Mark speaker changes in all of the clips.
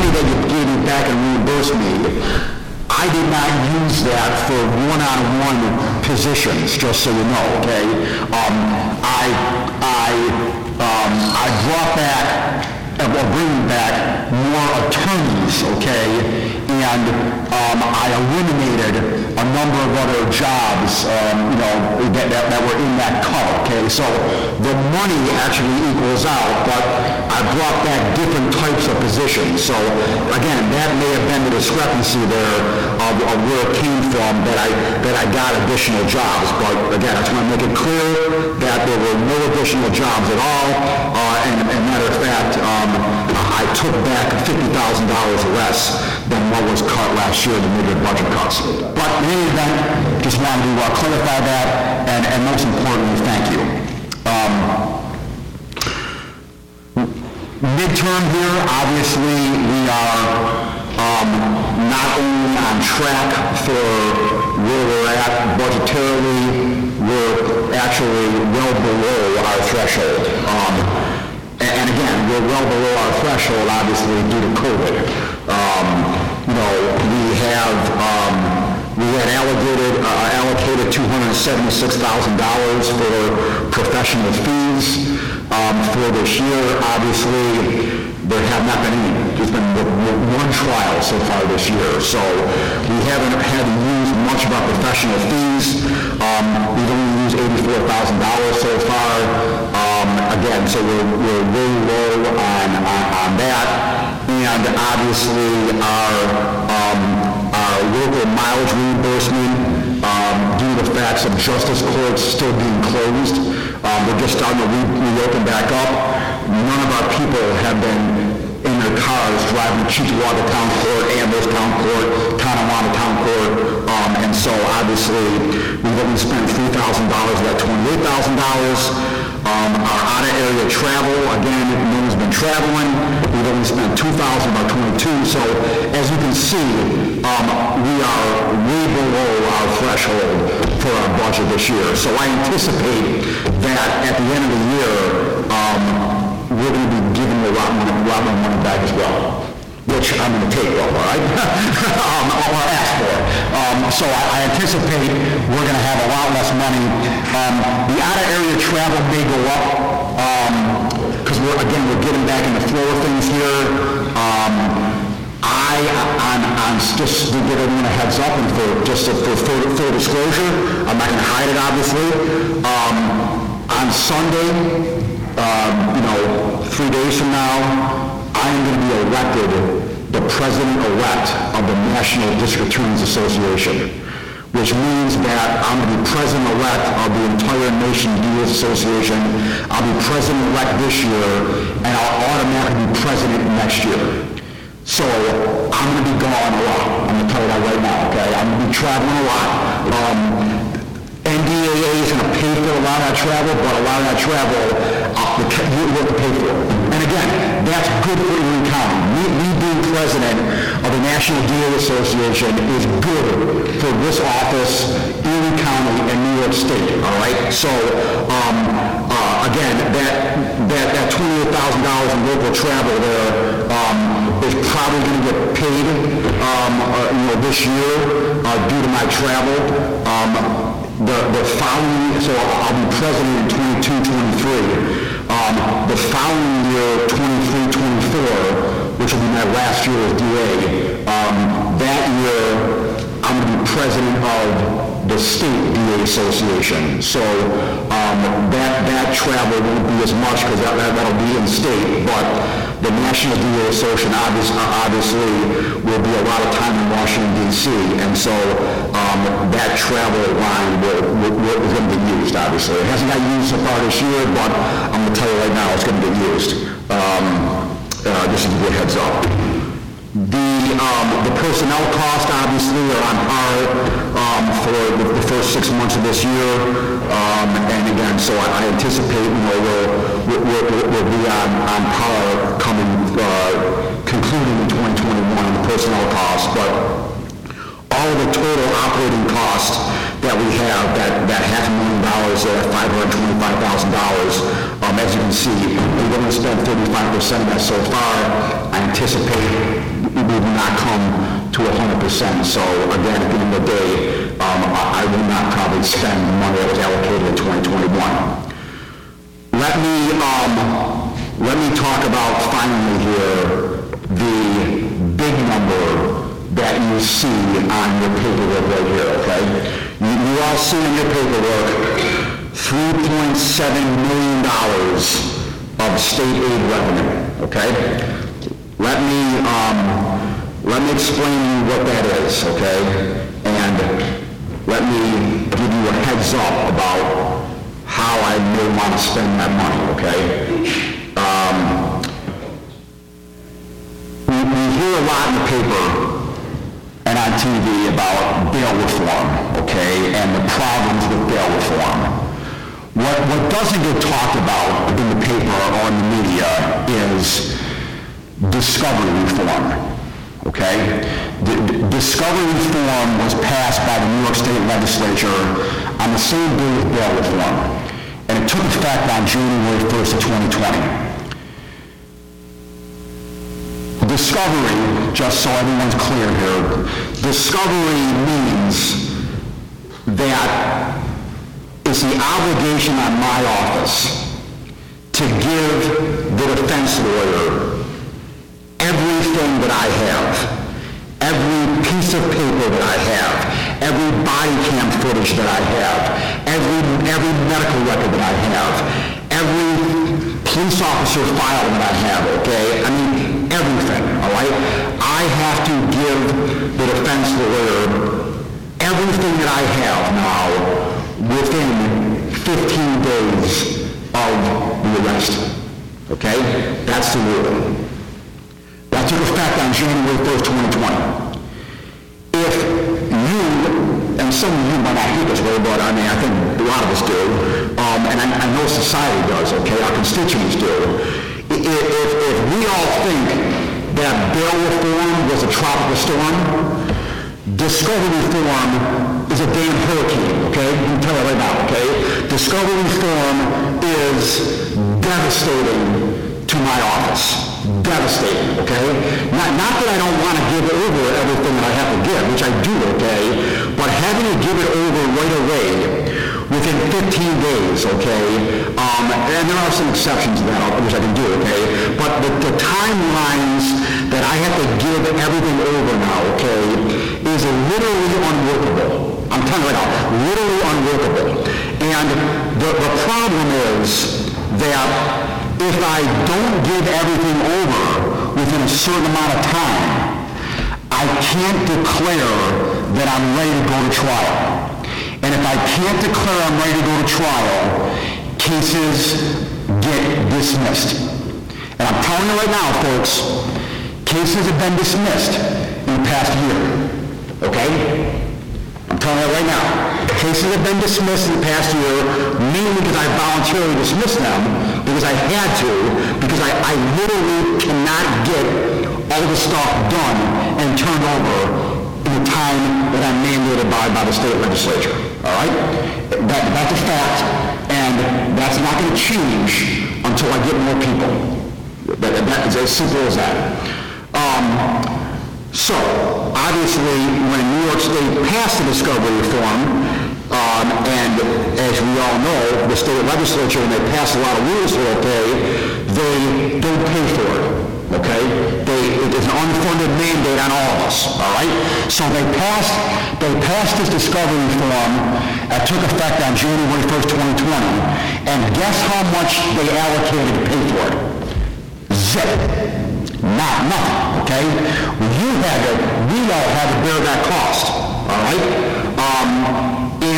Speaker 1: money that you gave me back and reimbursed me, I did not use that for one-on-one positions, just so you know, okay? Um, I, I, um, I brought back, uh, bringing back more attorneys, okay? And, um, I eliminated a number of other jobs, um, you know, that, that, that were in that cut, okay? So the money actually equals out, but I brought back different types of positions. So again, that may have been the discrepancy there of, of where it came from that I, that I got additional jobs. But again, I just want to make it clear that there were no additional jobs at all. Uh, and, and matter of fact, um, I took back fifty thousand dollars less than what was cut last year, the mid budget cuts. But in any event, just wanted to uh, clarify that, and, and most importantly, thank you. Um, midterm here, obviously, we are um, not only on track for where we're at budgetarily, we're actually well below our threshold. Um, And again, we're well below our threshold, obviously, due to COVID. Um, You know, we have, um, we had allocated, uh, allocated $276,000 for professional fees um, for this year. Obviously, there have not been any, there's been one trial so far this year. So we haven't had to use much of our professional fees. Um, We've only used $84,000 so far. Again, so we're, we're way low on, on on that. And obviously, our, um, our local mileage reimbursement, um, due to the facts of justice courts still being closed, um, they're just starting to re- reopen back up. None of our people have been in their cars driving to Cheektowaga Town Court, Amherst Town Court, Tonawanda Town Court, um, and so obviously, we've only spent three thousand dollars of that twenty-eight thousand dollars. Um, our out-of-area travel, again, no one's been traveling, we've only spent two thousand, about twenty-two, so as you can see, um, we are way below our threshold for our budget this year. So I anticipate that at the end of the year, um, we're gonna be giving a lot more, a lot more money back as well, which I'm gonna take well, all right? Um, or ask for. Um, so I I anticipate we're gonna have a lot less money. Um, the out-of-area travel may go up, um, because we're, again, we're getting back in the flow of things here. Um, I, on, on, just to give everyone a heads up and for, just for full, full disclosure, I'm not gonna hide it, obviously. Um, on Sunday, um, you know, three days from now, I am gonna be elected the president-elect of the National District Attorneys Association, which means that I'm gonna be president-elect of the entire Nation DA Association. I'll be president-elect this year, and I'll automatically be president next year. So I'm gonna be gone a lot. I'm gonna tell you that right now, okay? I'm gonna be traveling a lot. Um, NDAA is gonna pay for a lot of that travel, but a lot of that travel, uh, you have to pay for. And again, that's good for Erie County. Me, me being president of the National DA Association is good for this office, Erie County, and New York State, all right? So, um, uh, again, that, that, that twenty-eight thousand dollars in local travel there, um, is probably gonna get paid, um, uh, you know, this year, uh, due to my travel. Um, the, the following, so I'll be president in 22, 23. Um, the following year, 23, 24, which will be my last year as DA, um, that year, I'm going to be president of the state DA Association. So um, that, that travel won't be as much because that, that- that'll be in state, but the National DA Association obvious- obviously will be a lot of time in Washington DC. And so um, that travel line will, will, will- is going to be used, obviously. It hasn't got used so far this year, but I'm going to tell you right now, it's going to get used. Um, uh, Just to give you a heads up. The, um, the personnel cost obviously are on par, um, for the, the first six months of this year. Um, and again, so I I anticipate, you know, we'll, we'll, we'll we'll be on, on par coming, uh, concluding in 2021 in the personnel cost, but all of the total operating costs that we have, that, that half a million dollars thousand dollars, um, as you can see, we've only spent thirty-five percent of that so far. I anticipate we will not come to hundred percent, so again, at the end of the day, um, I, will not probably spend the money that was allocated in twenty twenty-one. Let me, um, let me talk about finally here, the big number that you see on your paperwork right here, okay? You, you all see in your paperwork, three point seven million dollars of state aid revenue, okay? Let me, um, let me explain to you what that is, okay? And let me give you a heads up about how I may want to spend that money, okay? Um, we, we hear a lot in the paper and on TV about bail reform, okay, and the problems with bail reform. What, what doesn't get talked about in the paper or in the media is discovery reform, okay? D- d- Discovery reform was passed by the New York State Legislature on the same day as bail reform, and it took effect on January 1st of 2020. Discovery, just so everyone's clear here, discovery means that it's the obligation on my office to give the defense lawyer everything that I have, every piece of paper that I have, every body cam footage that I have, every, every medical record that I have, every police officer file that I have, okay? I mean, everything, all right? I have to give the defense lawyer everything that I have now within 15 days of the arrest, okay? That's the rule. That took effect on January 1st, 2020. If you, and some of you might not hear this way, but I mean, I think a lot of us do, um, and I, I know society does, okay, our constituents do. If, if, if we all think that bail reform was a tropical storm, discovery reform is a damn hurricane, okay? You can tell it right now, okay? Discovery reform is devastating to my office. Devastating, okay? Not, not that I don't want to give over everything that I have to give, which I do, okay? But having to give it over right away within 15 days, okay? Um, and there are some exceptions to that, which I can do, okay? But the, the timelines that I have to give everything over now, okay, is literally unworkable. I'm telling you right now, literally unworkable. And the, the problem is that if I don't give everything over within a certain amount of time, I can't declare that I'm ready to go to trial. And if I can't declare I'm ready to go to trial, cases get dismissed. And I'm telling you right now, folks, cases have been dismissed in the past year. Okay? I'm telling you right now, cases have been dismissed in the past year, mainly because I voluntarily dismissed them, because I had to, because I, I literally cannot get all the stuff done and turned over in the time that I'm mandated by, by the state legislature. All right? That, that's a fact, and that's not going to change until I get more people. That, that is as simple as that. Um, so, obviously, when New York State passed the discovery reform, um, and as we all know, the state legislature, when they pass a lot of rules for okay, they don't pay for it, okay? They, it is an unfunded mandate on all of us, all right? So they passed, they passed this discovery form that took effect on January 1st, 2020, and guess how much they allocated to pay for it? Zip. Not nothing, okay? You had to, we all had to bear that cost, all right? Um,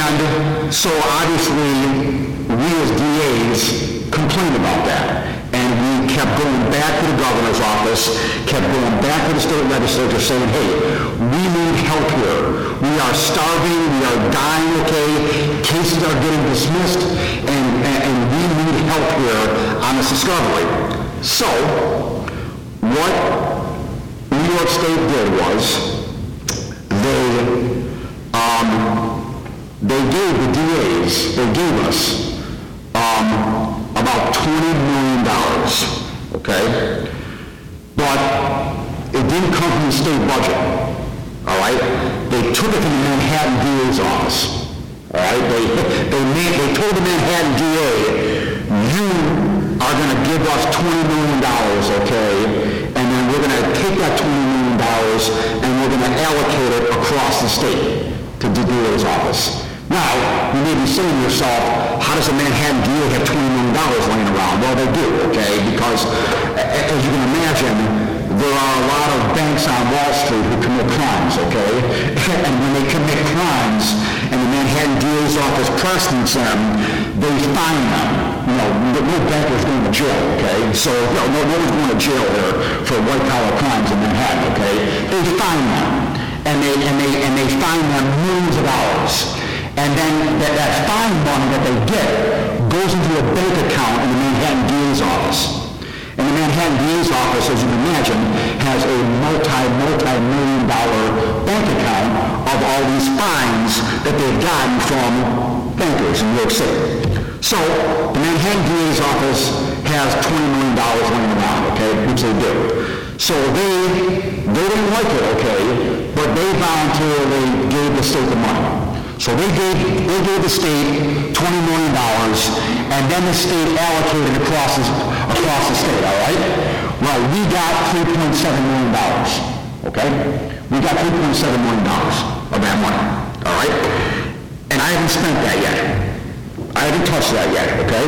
Speaker 1: and so obviously, we as DAs complained about that. And we kept going back to the governor's office, kept going back to the state legislature saying, hey, we need help here. We are starving, we are dying, okay? Cases are getting dismissed, and, and, and we need help here on this discovery. So, what New York State did was, they, um, they gave the DAs, they gave us, um, about twenty million dollars, okay? But it didn't come from the state budget, all right? They took it from the Manhattan DA's office, all right? They, they made, they told the Manhattan DA, you are gonna give us twenty million dollars, okay? And then we're gonna take that twenty million dollars and we're gonna allocate it across the state to the DA's office. Now, you may be saying to yourself, how does a Manhattan DA have twenty million dollars laying around? Well, they do, okay? Because, as you can imagine, there are a lot of banks on Wall Street who commit crimes, okay? And when they commit crimes, and the Manhattan DA's office prosecutes them, they fine them. You know, no banker's going to jail, okay? So, no, no no one's going to jail there for white collar crimes in Manhattan, okay? They fine them, and they, and they, and they fine them millions of dollars. And then that, that fine money that they get goes into a bank account in the Manhattan DA's office. And the Manhattan DA's office, as you can imagine, has a multi, multi-million dollar bank account of all these fines that they've gotten from bankers in New York City. So the Manhattan DA's office has $20 million laying around, okay, which they do. So they, they didn't like it, okay, but they voluntarily gave the state the money. So they gave, they gave the state twenty million dollars, and then the state allocated across the, across the state, all right? Well, we got three point seven million dollars, okay? We got three point seven million dollars of that money, all right? And I haven't spent that yet. I haven't touched that yet, okay?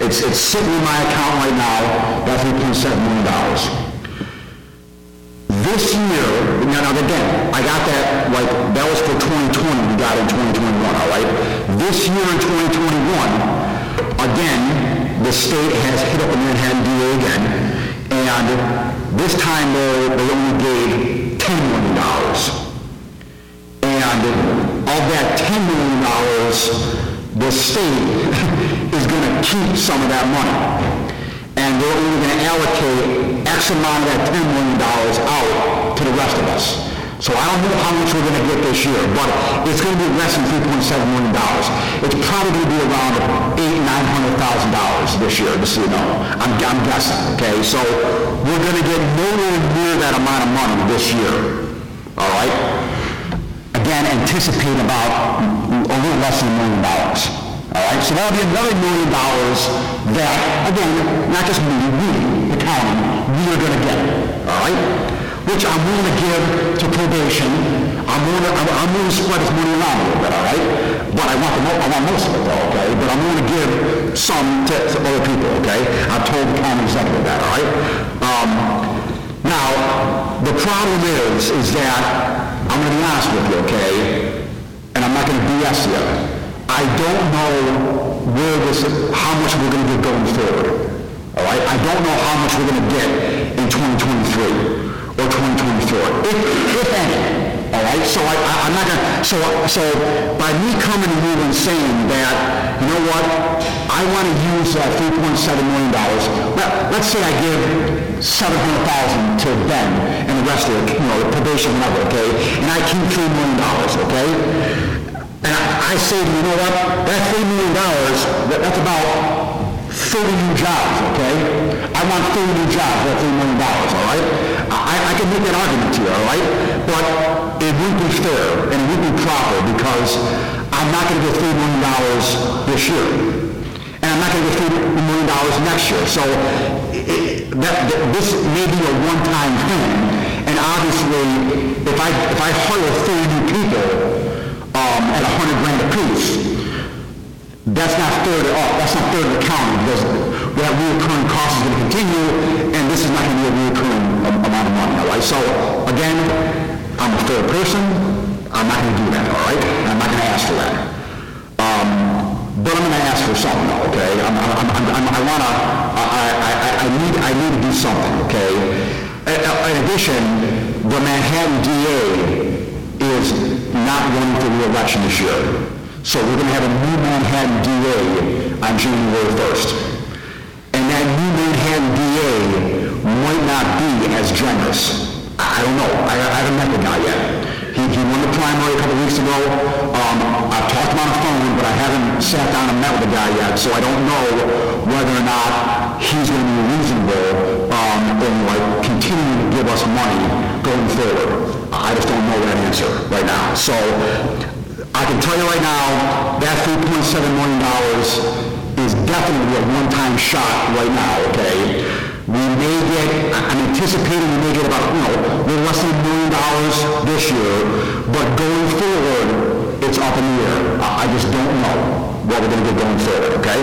Speaker 1: It's, it's sitting in my account right now, that three point seven million dollars. This year, now, now again, I got that, like, that was for 2020, we got in 2021, all right? This year in 2021, again, the state has hit up the Manhattan DA again, and this time they, they only gave $10 million. And of that $10 million, the state is gonna keep some of that money and they're only going to allocate X amount of that $10 million out to the rest of us. So I don't know how much we're going to get this year, but it's going to be less than $3.7 million. It's probably going to be around eight, $900,000 this year, just so you know. I'm, I'm guessing, okay? So we're going to get nowhere near that amount of money this year, all right? Again, anticipate about a little less than a million dollars. All right, so that'll be another million dollars that, again, not just me, we, the county, we are gonna get, all right? Which I'm willing to give to probation. I'm willing to, I'm, I'm willing to spread this money around a little bit, all right? But I want the, I want most of it though, okay? But I'm willing to give some to, to other people, okay? I've told the county executive that, all right? Um, now, the problem is, is that, I'm gonna be honest with you, okay? And I'm not gonna BS you. I don't know where this, how much we're gonna get going forward. All right? I don't know how much we're gonna get in 2023 or 2024, if, if any. All right? So I, I- I'm not gonna, so, so by me coming to you and saying that, you know what? I wanna use uh, that $3.7 million. Well, let's say I give 700,000 to Ben and the rest of it, you know, the probation level, okay? And I keep $3 million, okay? And I, I say, you know what, that three million dollars, that, that's about thirty new jobs, okay? I want thirty new jobs, that three million dollars, all right? I, I can make that argument to you, all right? But it wouldn't be fair, and it wouldn't be proper, because I'm not gonna get three million dollars this year. And I'm not gonna get three million dollars next year, so it, that, that, this may be a one-time thing, and obviously, if I, if I hire thirty new people, um, at a hundred grand apiece, that's not fair to, oh, that's not fair to the county, because that reoccurring cost is gonna continue, and this is not gonna be a reoccurring am- amount of money, all right? So, again, I'm a fair person, I'm not gonna do that, all right? I'm not gonna ask for that. Um, but I'm gonna ask for something, though, okay? I'm, I'm, I'm, I'm- I wanna, I, I, I, I need, I need to do something, okay? In in addition, the Manhattan DA is not running for re-election this year. So we're gonna have a new Manhattan DA on January first. And that new Manhattan DA might not be as generous. I I don't know, I, I haven't met the guy yet. He, he won the primary a couple weeks ago. Um, I've talked to him on the phone, but I haven't sat down and met with the guy yet, so I don't know whether or not he's going to be reasonable, um, in like continuing to give us money going forward. I just don't know that answer right now. So I can tell you right now, that $3.7 million is definitely a one-time shot right now, okay? We may get, I'm anticipating we may get about, you know, less than a million dollars this year, but going forward, it's up in the air. I I just don't know what we're gonna get going forward, okay?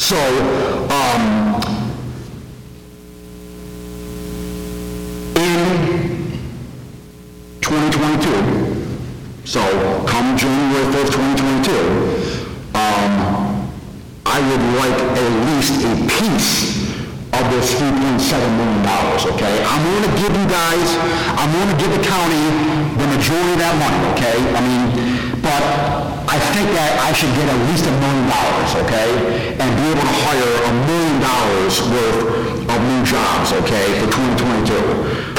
Speaker 1: So, um, okay? I'm going to give you guys, I'm going to give the county the majority of that money, okay? I mean, but I think that I should get at least a million dollars, okay? And be able to hire a million dollars worth of new jobs, okay, for 2022.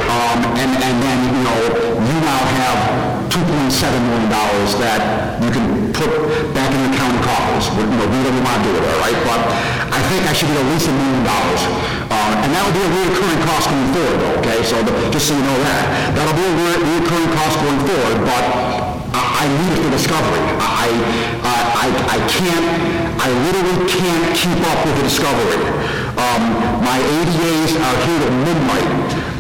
Speaker 1: Um, and, and then, you know, you now have $2.7 million that you can put back in the county coffers. You know, do whatever you want to do it, all right? But I think I should get at least a million dollars. And that will be a recurring cost going forward, okay? So, the- just so you know that. That'll be a re- recurring cost going forward, but I I need it for discovery. I, I, I I can't, I literally can't keep up with the discovery. Um, my ADAs are here at midnight,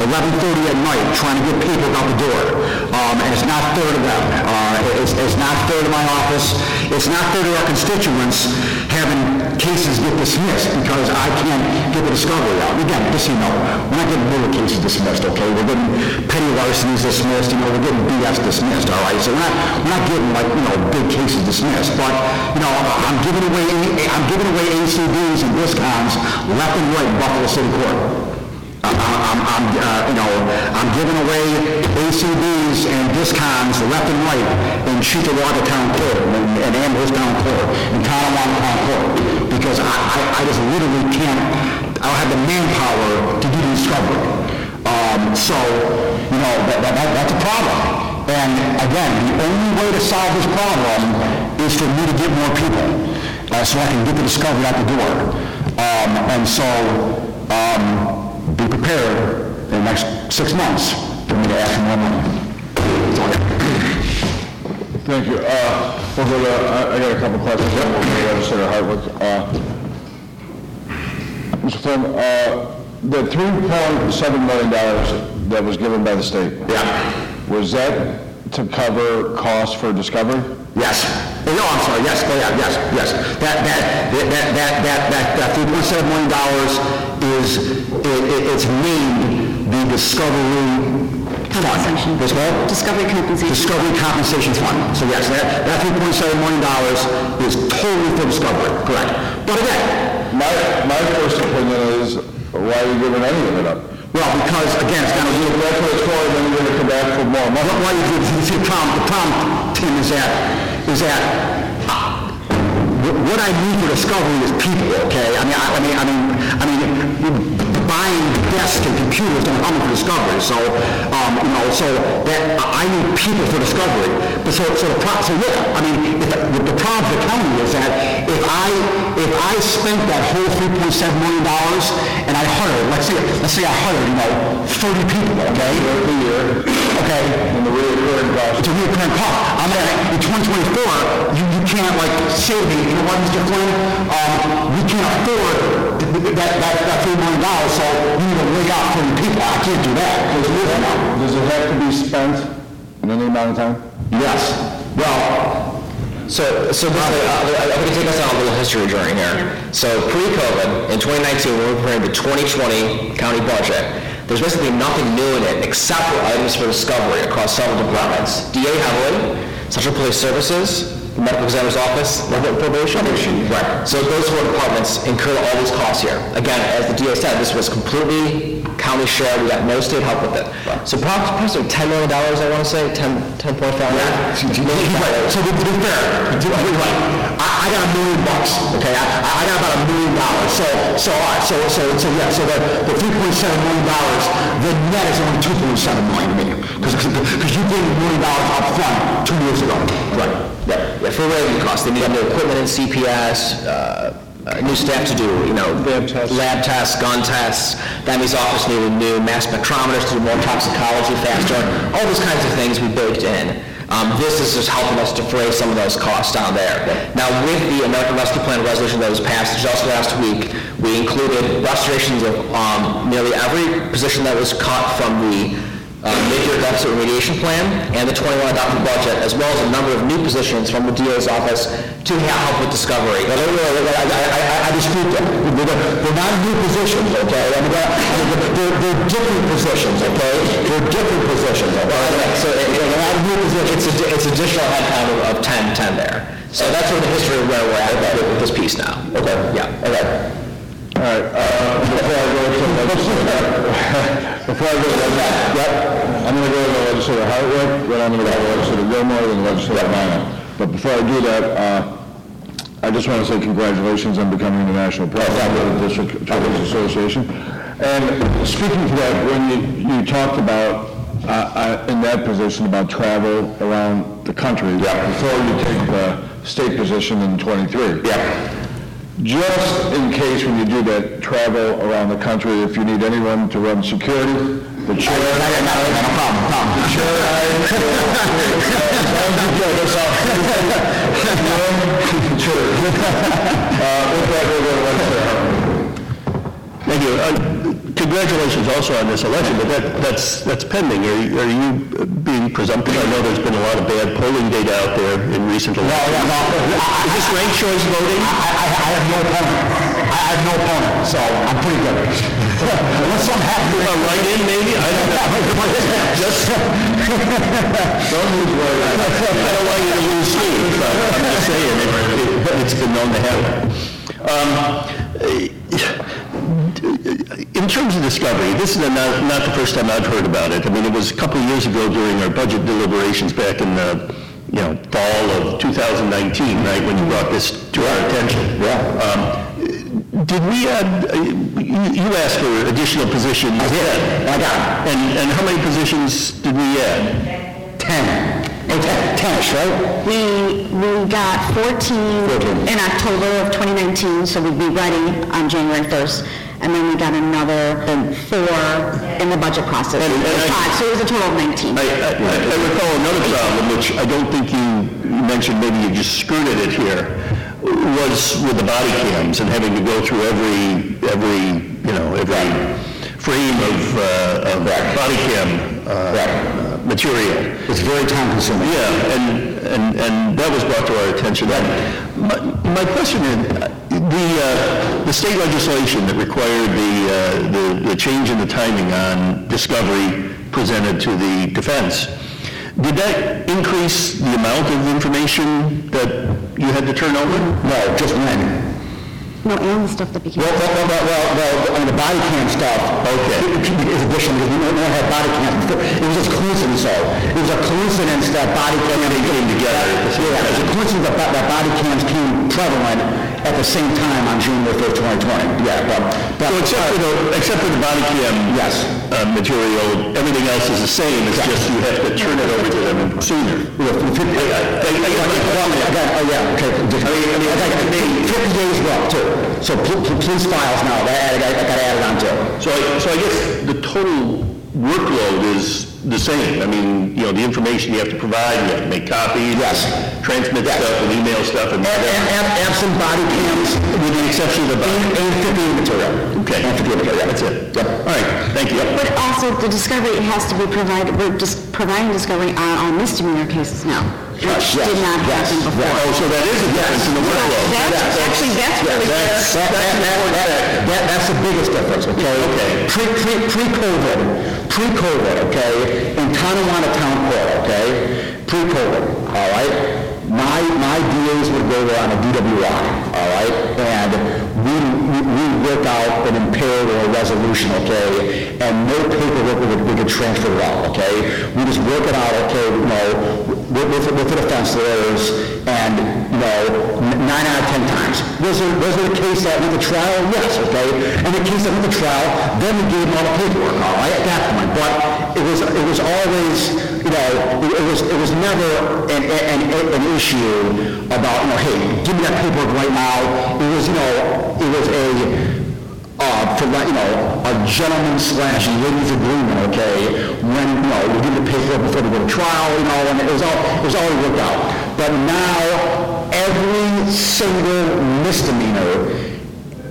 Speaker 1: 11:30 at night, trying to get people out the door. Um, and it's not fair to them. Uh, it's, it's not fair to my office. It's not fair to our constituents cases get dismissed because I can't get the discovery out. Again, just you know, we're not getting little cases dismissed, okay? We're getting petty larcenies dismissed, you know, we're getting BS dismissed, all right? So we're not, we're not getting like, you know, big cases dismissed, but, you know, I'm giving away, I'm giving away ACDs and discounts left and right in Buffalo City Court. I'm, I'm, uh, you know, I'm giving away ACDs and discounts left and right in Cheektowaga Town Court, and and Amherst Town Court, and Tonawanda Town Court, because I, I, I just literally can't, I don't have the manpower to do the discovery. Um, so, you know, that, that, that- that's a problem. And again, the only way to solve this problem is for me to get more people, uh, so I can get the discovery out the door. Um, and so, um, be prepared in the next six months for me to ask for more money. That's all I got.
Speaker 2: Thank you. Uh, we'll go to, I I got a couple questions. We'll go to Legislator Hardwick. Uh, Mr. Flynn, uh, the $3.7 million that was given by the state,
Speaker 1: Yeah.
Speaker 2: was that to cover costs for discovery?
Speaker 1: Yes. No, I'm sorry, yes, oh, yeah, yes, yes. That, that, that, that, that, that, that three point seven million dollars is, it, it- it's named the Discovery
Speaker 3: Compensation.
Speaker 1: Fund. This what?
Speaker 3: Discovery compensation.
Speaker 1: Discovery Compensation Fund. So yes, that, that three point seven million dollars is totally for Discovery, correct. But again,
Speaker 2: My, my first opinion is, why are you giving any of it up?
Speaker 1: Well, because again, it's.
Speaker 2: That's what it's for, then you're gonna come back for more.
Speaker 1: What, why you, the problem, the problem, Tim, is that, is that, uh, what I need for discovery is people, okay? I mean, I, I mean, I mean, I mean, buying desks and computers don't come for discovery, so, um, you know, so that, I need people for discovery. But so, so the pro, so yeah, I mean, if, the, the problem for the county is that if I, if I spent that whole three point seven million dollars and I hired, let's say, let's say I hired, you know, thirty people, okay? Every year. Okay?
Speaker 2: And the reoccurring costs.
Speaker 1: It's a recurring cost. I'm at, in 2024, you, you can't like say to me, you know what, Mr. Flynn, um, we can't afford that, that, that three million dollars, so you need to lay off 30 people. I can't do that, because we're now.
Speaker 2: Does it have to be spent in any amount of time?
Speaker 1: Yes. Well,
Speaker 4: So, so this, uh, I'm going to take us on a little history journey here. So pre-COVID, in 2019, when we were preparing the 2020 county budget, there's basically nothing new in it except for items for discovery across several departments. DA heavily, Central Police Services, the Medical Examiner's Office, of probation. Right. So those four departments incur all these costs here. Again, as the DA said, this was completely county share, we got no state help with it. So approx- approximately $10 million, I want to say, 10, 10.5 million.
Speaker 1: Right, so to be fair, to be right, I, I got a million bucks, okay, I, I got about a million dollars, so, so, all right, so, so, so, yeah, so the, the three point seven million dollars, the net is only two point seven million to me, because, because you gave a million dollars up front two years ago. Right.
Speaker 4: Yeah, yeah, for revenue costs, they need new equipment in CPS, uh, uh, new staff to do, you know...
Speaker 2: Lab tests.
Speaker 4: Lab tests, gun tests, that means office needed new mass spectrometers to do more toxicology faster, all those kinds of things we baked in. Um, This is just helping us defray some of those costs down there. Now, with the American Rescue Plan resolution that was passed just last week, we included restorations of um, nearly every position that was cut from the uh, mid-year deficit remediation plan and the 21 adopted budget, as well as a number of new positions from the DA's office to help with discovery.
Speaker 1: But I, I, I, I- I dispute that. They're, they're not new positions, okay? I mean, they're, they're, different positions, okay? They're different positions, okay?
Speaker 4: So it-
Speaker 1: They're not new positions.
Speaker 4: It's, addi- it's additional headcount of- of 10, 10 there. So that's sort of the history of where we're at with with this piece now.
Speaker 1: Okay.
Speaker 4: Yeah.
Speaker 1: Okay.
Speaker 2: All right, uh, before I go to the legislator, before I go to that, yep, I'm gonna go to the legislator Hardwick, then I'm gonna go to the legislator Gilmour, then the legislator Minor. But before I do that, uh, I just want to say congratulations on becoming the national president of the District Attorneys Association. And speaking to that, when you, you talked about, uh, uh, in that position, about travel around the country. Before you take the state position in '23.
Speaker 1: Yeah.
Speaker 2: Just in case when you do that travel around the country, if you need anyone to run security, the chair.
Speaker 1: No, problem, problem.
Speaker 2: The chair, I, Sure. Uh, with that, we'll go to legislator
Speaker 3: Thank you. Uh, Congratulations also on this election, but that, that's, that's pending. Are you- are you being presumptive? I know there's been a lot of bad polling data out there in recent elections.
Speaker 1: no, no.
Speaker 3: Is this ranked choice voting?
Speaker 1: I, I, I have no opponent. I have no opponent, so I'm pretty good. Unless something happens.
Speaker 3: A write-in, maybe? I don't know. Just,
Speaker 2: Don't lose weight.
Speaker 3: I don't want you to lose sleep, but I'm just saying, it- it- it's been known to happen. Um, In terms of Discovery, this is not, not the first time I've heard about it. I mean, it was a couple of years ago during our budget deliberations back in the, you know, fall of 2019, right, when you brought this to our attention.
Speaker 1: Yeah.
Speaker 3: Did we add, uh, you you asked for additional positions? I
Speaker 1: did. I got.
Speaker 3: And, and how many positions did we add?
Speaker 1: Ten. Oh, ten, ten-ish, right?
Speaker 5: We, we got 14 in October of 2019, so we'd be ready on January 1st. And then we got another four in the budget process.
Speaker 3: And- and I-
Speaker 5: Five, so it was a total of 19.
Speaker 3: I, I I recall another problem, which I don't think you mentioned, maybe you just skirted it here, was with the body cams and having to go through every, every, you know, every frame of, uh, of body cam, uh, material.
Speaker 1: It's very time consuming.
Speaker 3: Yeah, and, and, and that was brought to our attention. My, my question is, the, uh, the state legislation that required the, uh, the, the change in the timing on discovery presented to the defense, did that increase the amount of information that you had to turn over?
Speaker 1: No, just when.
Speaker 5: No, and the stuff that became...
Speaker 1: Well, well, well, well, well, I mean, the body cam stuff.
Speaker 3: Okay.
Speaker 1: Is addition, because we don't know had body cams before. It was just coincidence, though. It was a coincidence that body cams. came together. Yeah, it was a coincidence that, bo- that body cams came prevalent at the same time on January 1st, 2020. Yeah, but. but-
Speaker 3: So except for the, except for the body cam?
Speaker 1: Yes.
Speaker 3: uh, Material, everything else is the same, it's just you have to turn it over to them sooner.
Speaker 1: Yeah, for 50 I I got, oh, yeah, okay. I mean, I mean, I got 50 days well, too. So pol- police files now, that, I got added on too.
Speaker 3: So I, so I guess the total workload is the same. I mean, you know, the information you have to provide, you have to make copies.
Speaker 1: Yes.
Speaker 3: Transmit stuff and email stuff and.
Speaker 1: And, and, and absent body cams,
Speaker 3: With the exception of the body.
Speaker 1: and, and 50 material.
Speaker 3: Okay.
Speaker 1: And 50 material, yeah.
Speaker 3: That's it.
Speaker 1: Yep.
Speaker 3: All right, thank you.
Speaker 5: But also, the discovery has to be provided, we're just providing discovery on all misdemeanor cases now, which
Speaker 1: Yes, yes,
Speaker 5: did not
Speaker 1: yes,
Speaker 5: happen before.
Speaker 3: Oh, so that is a difference in the workload.
Speaker 5: That's, actually, that's really
Speaker 1: That,
Speaker 5: fair.
Speaker 1: that, that, that, that, that's the biggest difference, okay?
Speaker 3: Okay.
Speaker 1: Pre, pre, pre-COVID, pre-COVID, okay, in Tonawanda Town Court, okay, pre-COVID, all right? My, my DAs would go there on a DWI, all right? And we, we work out an impaired or a resolution, okay? And no paperwork we could, we could transfer it out, okay? We just work it out, okay, you know, with, with with the defense lawyers, and, you know, nine out of 10 times. Was there, was there a case that went to trial? Yes, okay? And the case that went to trial, then we gave them all the paperwork, all right, at that point. But it was, it was always, you know, it it was, it was never an, an, an issue about, you know, hey, give me that paperwork right now. It was, you know, it was a, uh, for, you know, a gentleman slash ladies agreement, okay? When, you know, we give the paperwork before we go to trial, you know, and it was all, it was all worked out. But now, every single misdemeanor,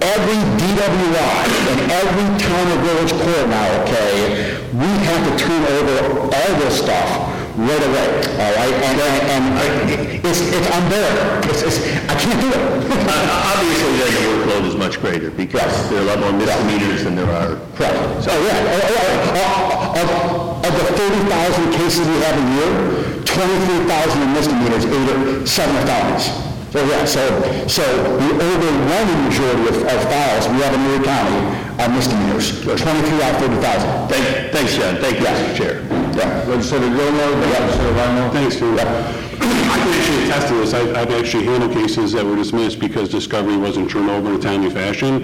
Speaker 1: every DWI in every town or village court now, okay, we have to turn over all this stuff right away, all right? And, and and it's, it's unbearable. It's, it's, I can't do it.
Speaker 3: Obviously, is much greater because there are a lot more misdemeanors than there are.
Speaker 1: Right. So, yeah, oh, oh, oh, of, of the 30,000 cases we have a year, 23,000 are misdemeanors, eight or seven are. So, yeah, so, so the overwhelming majority of, of files we have in Erie County are misdemeanors, 23 out of 30,000.
Speaker 3: Thank- Thanks, John. Thank you, Mr. Chair.
Speaker 1: Yeah.
Speaker 2: Legislator Gilmour, Legislator Rhino.
Speaker 6: Thanks, Drew. I can actually attest to this. I've I've actually handled cases that were dismissed because discovery wasn't turned over in a timely fashion.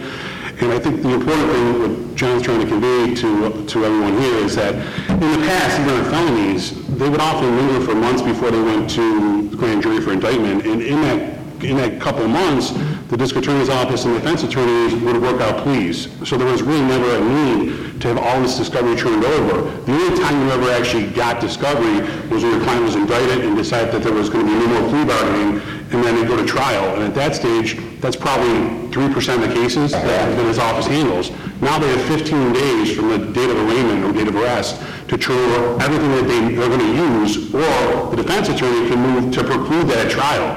Speaker 6: And I think the important thing, what John's trying to convey to, to everyone here is that in the past, even on felonies, they would often linger for months before they went to the grand jury for indictment. And in that, in that couple months, the district attorney's office and the defense attorneys would work out pleas. So there was really never a need to have all this discovery turned over. The only time you ever actually got discovery was when the client was indicted and decided that there was going to be no more plea bargaining, and then they go to trial. And at that stage, that's probably 3% of the cases that his office handles. Now they have 15 days from the date of arraignment or date of arrest to turn over everything that they are going to use, or the defense attorney can move to preclude that at trial.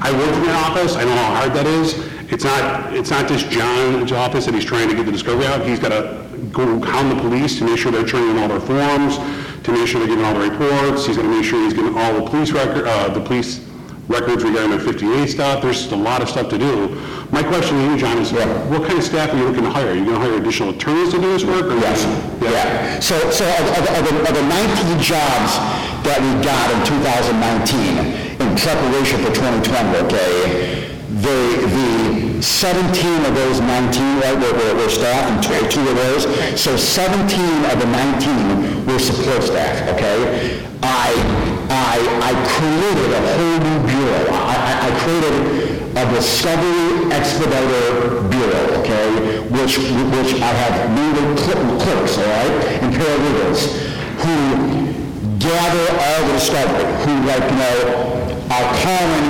Speaker 6: I work in that office, I know how hard that is. It's not, it's not just John's office that he's trying to get the discovery out, he's got to go hound the police to make sure they're turning in all their forms, to make sure they're getting all the reports, he's got to make sure he's getting all the police record, uh, the police records regarding the 58 stuff, there's just a lot of stuff to do. My question to you, John, is what kind of staff are you looking to hire? Are you going to hire additional attorneys to do this work? or-
Speaker 1: Yes, yeah. So, so of, of- of the, of the 19 jobs that we got in 2019 in preparation for 2020, okay, the, the 17 of those 19, right, were, were, were staff and two, two of those, so 17 of the 19 were support staff, okay? I, I, I created a whole new bureau. I, I, I created a discovery expediter bureau, okay, which, which I have named cl- clerks, all right, and paralegals, who gather all the discovery, who like, you know, are calling,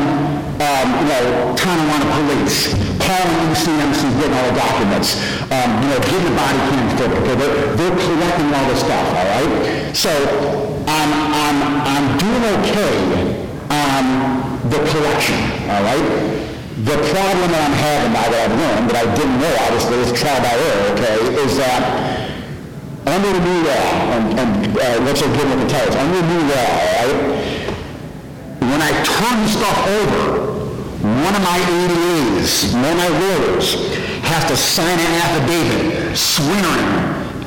Speaker 1: um, you know, Tonawanda Police, calling ECMC, getting all the documents, um, you know, getting the body cam footage, okay, they're, they're collecting all the stuff, all right? So, I'm, I'm, I'm doing okay on the collection, all right? The problem that I'm having now that I've learned, that I didn't know, obviously, is trial by error, okay, is that under the new law, and, and uh, let's just give it the titles, under the new law, all right, when I turn stuff over, one of my ADAs, one of my lawyers, has to sign an affidavit swearing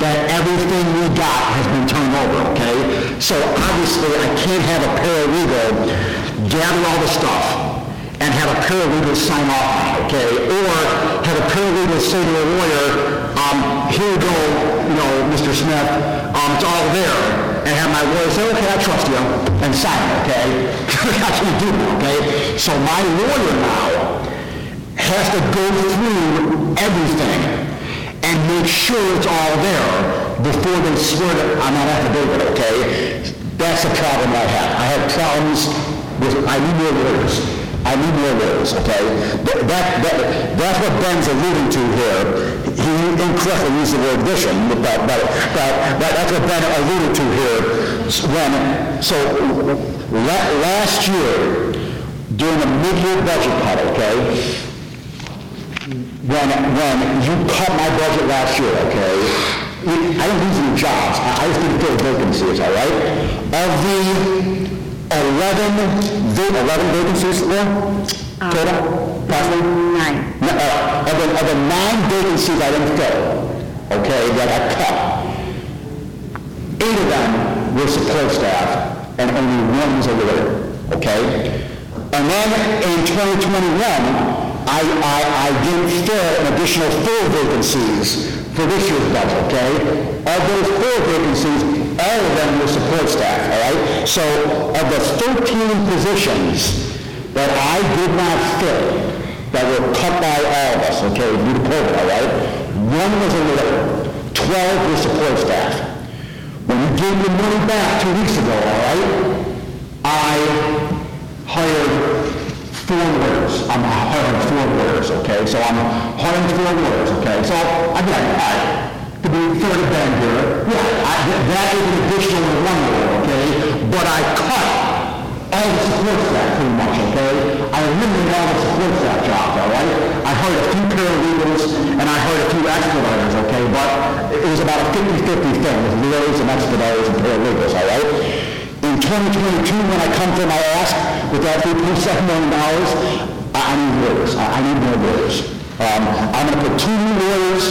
Speaker 1: that everything we got has been turned over, okay? So obviously, I can't have a paralegal gather all the stuff and have a paralegal sign off okay? Or have a paralegal say to a lawyer, um, here you go, you know, Mr. Smith, um, it's all there, and have my lawyer say, okay, I trust you, and sign it, okay? I can't do okay? So my lawyer now has to go through everything and make sure it's all there before they swear that i'm that affidavit, okay? That's the problem I have. I have problems with, I need more lawyers. I need more lawyers, okay? That, that, that's what Ben's alluding to here. He incorrectly used the word vision, but, but, but, but that's what Ben alluded to here when, so, la- last year, during the mid-year budget cut, okay? when, when you cut my budget last year, okay, I didn't lose any jobs, I I just didn't fill vacancies, all right? Of the 11, va- 11 vacancies there, total? Possibly?
Speaker 5: Nine.
Speaker 1: No, uh, Of the, of the nine vacancies I didn't fill, okay, that I cut, eight of them were support staff, and only one was a lawyer, okay? And then in 2021, I, I, I didn't fill an additional four vacancies for this year's budget, okay? Of those four vacancies, all of them were support staff, all right? So of the 13 positions that I did not fill, that were cut by all of us, okay, due to COVID, all right? One was a lawyer, 12 were support staff. When you gave me money back two weeks ago, all right, I hired four lawyers. I'm hiring four lawyers, okay? So I'm hiring four lawyers, okay? So again, I, to be fair to Ben here, yeah, I, that is an additional one lawyer, okay? But I cut all the support staff pretty much, okay? I eliminated all the support staff jobs, all right? I hired a few paralegals and I hired a few expediters, okay? But it was about a 50-50 thing with lawyers and expediters and paralegals, all right? In 2022, when I come for my ask with that $3.7 million, I, I need lawyers. I, I need more lawyers. Um, I'm gonna put two new lawyers,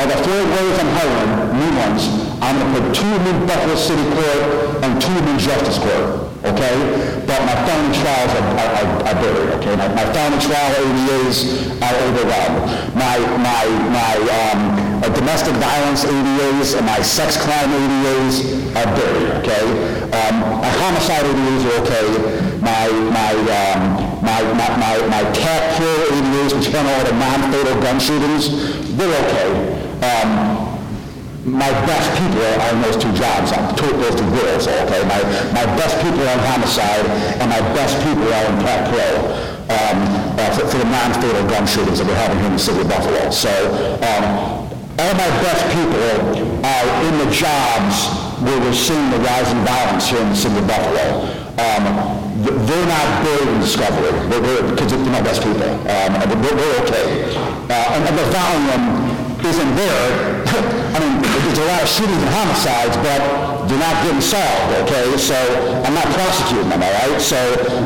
Speaker 1: of the four lawyers I'm hiring, new ones, I'm gonna put two in Buffalo City Court and two in Justice Court, okay? But my felony trials are, are, are- are buried, okay? My, my felony trial ADAs are overwhelmed. My, my, my, um, uh, domestic violence ADAs and my sex crime ADAs are buried, okay? Um, my homicide ADAs are okay. My, my, um, my, my, my, my cat kill ADAs, which handle all the non-fatal gun shootings, they're okay. Um, my best people are in those two jobs, I'm two those two girls, okay? My, my best people are in homicide, and my best people are in Pat Pro, um, uh, for, for the non-fatal gun shootings that we're having here in the city of Buffalo. So, um, all my best people are in the jobs where we're seeing the rise in violence here in the city of Buffalo. Um, they're not buried in discovery, they're, they're, they're my best people, um, they're, they're okay. Uh, and, and the volume isn't there. I mean, there's a lot of shootings and homicides, but they're not getting solved, okay? So I'm not prosecuting them, all right? So,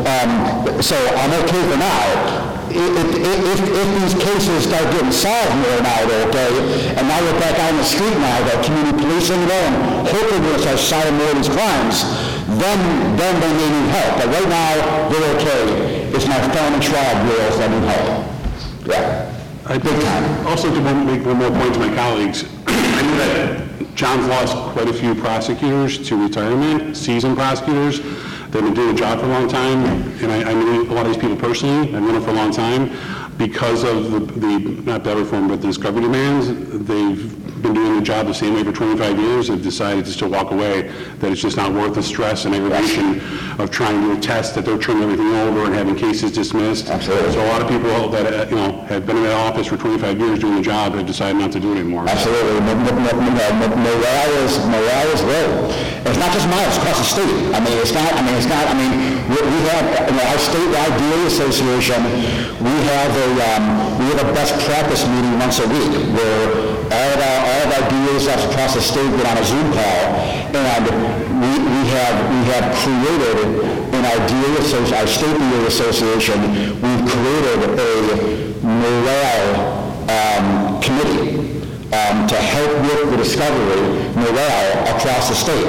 Speaker 1: um, so I'm okay for now. If, if, if these cases start getting solved more now, okay, and now we're back out on the street now, the community policing, know, and hopefully we're start solving more of these crimes, then, then they may need help. But right now, they're okay. It's my felony trial bureaus that need help. Yeah.
Speaker 6: I think, also to one- make one more point to my colleagues, I know that John's lost quite a few prosecutors to retirement, seasoned prosecutors. They've been doing the job for a long time, and I, I know a lot of these people personally, I've known them for a long time. Because of the, the, not bail reform, but the discovery demands, they've been doing the job the same way for 25 years, have decided just to walk away, that it's just not worth the stress and aggravation of trying to attest that they're turning everything over and having cases dismissed.
Speaker 1: Absolutely.
Speaker 6: So a lot of people that, uh, you know, have been in that office for 25 years doing the job have decided not to do it anymore.
Speaker 1: Absolutely. M- m- m- m- Morale is, morale is low. It's not just miles across the state. I mean, it's not, I mean, it's not, I mean, we we have, you know, our statewide DA association, we have a, um, we have a best practice meeting once a week where all of our, all of our DAs across the state get on a Zoom call and we, we have, we have created in our DA our state DA association, we've created a morale, um, committee um, to help with the discovery morale across the state.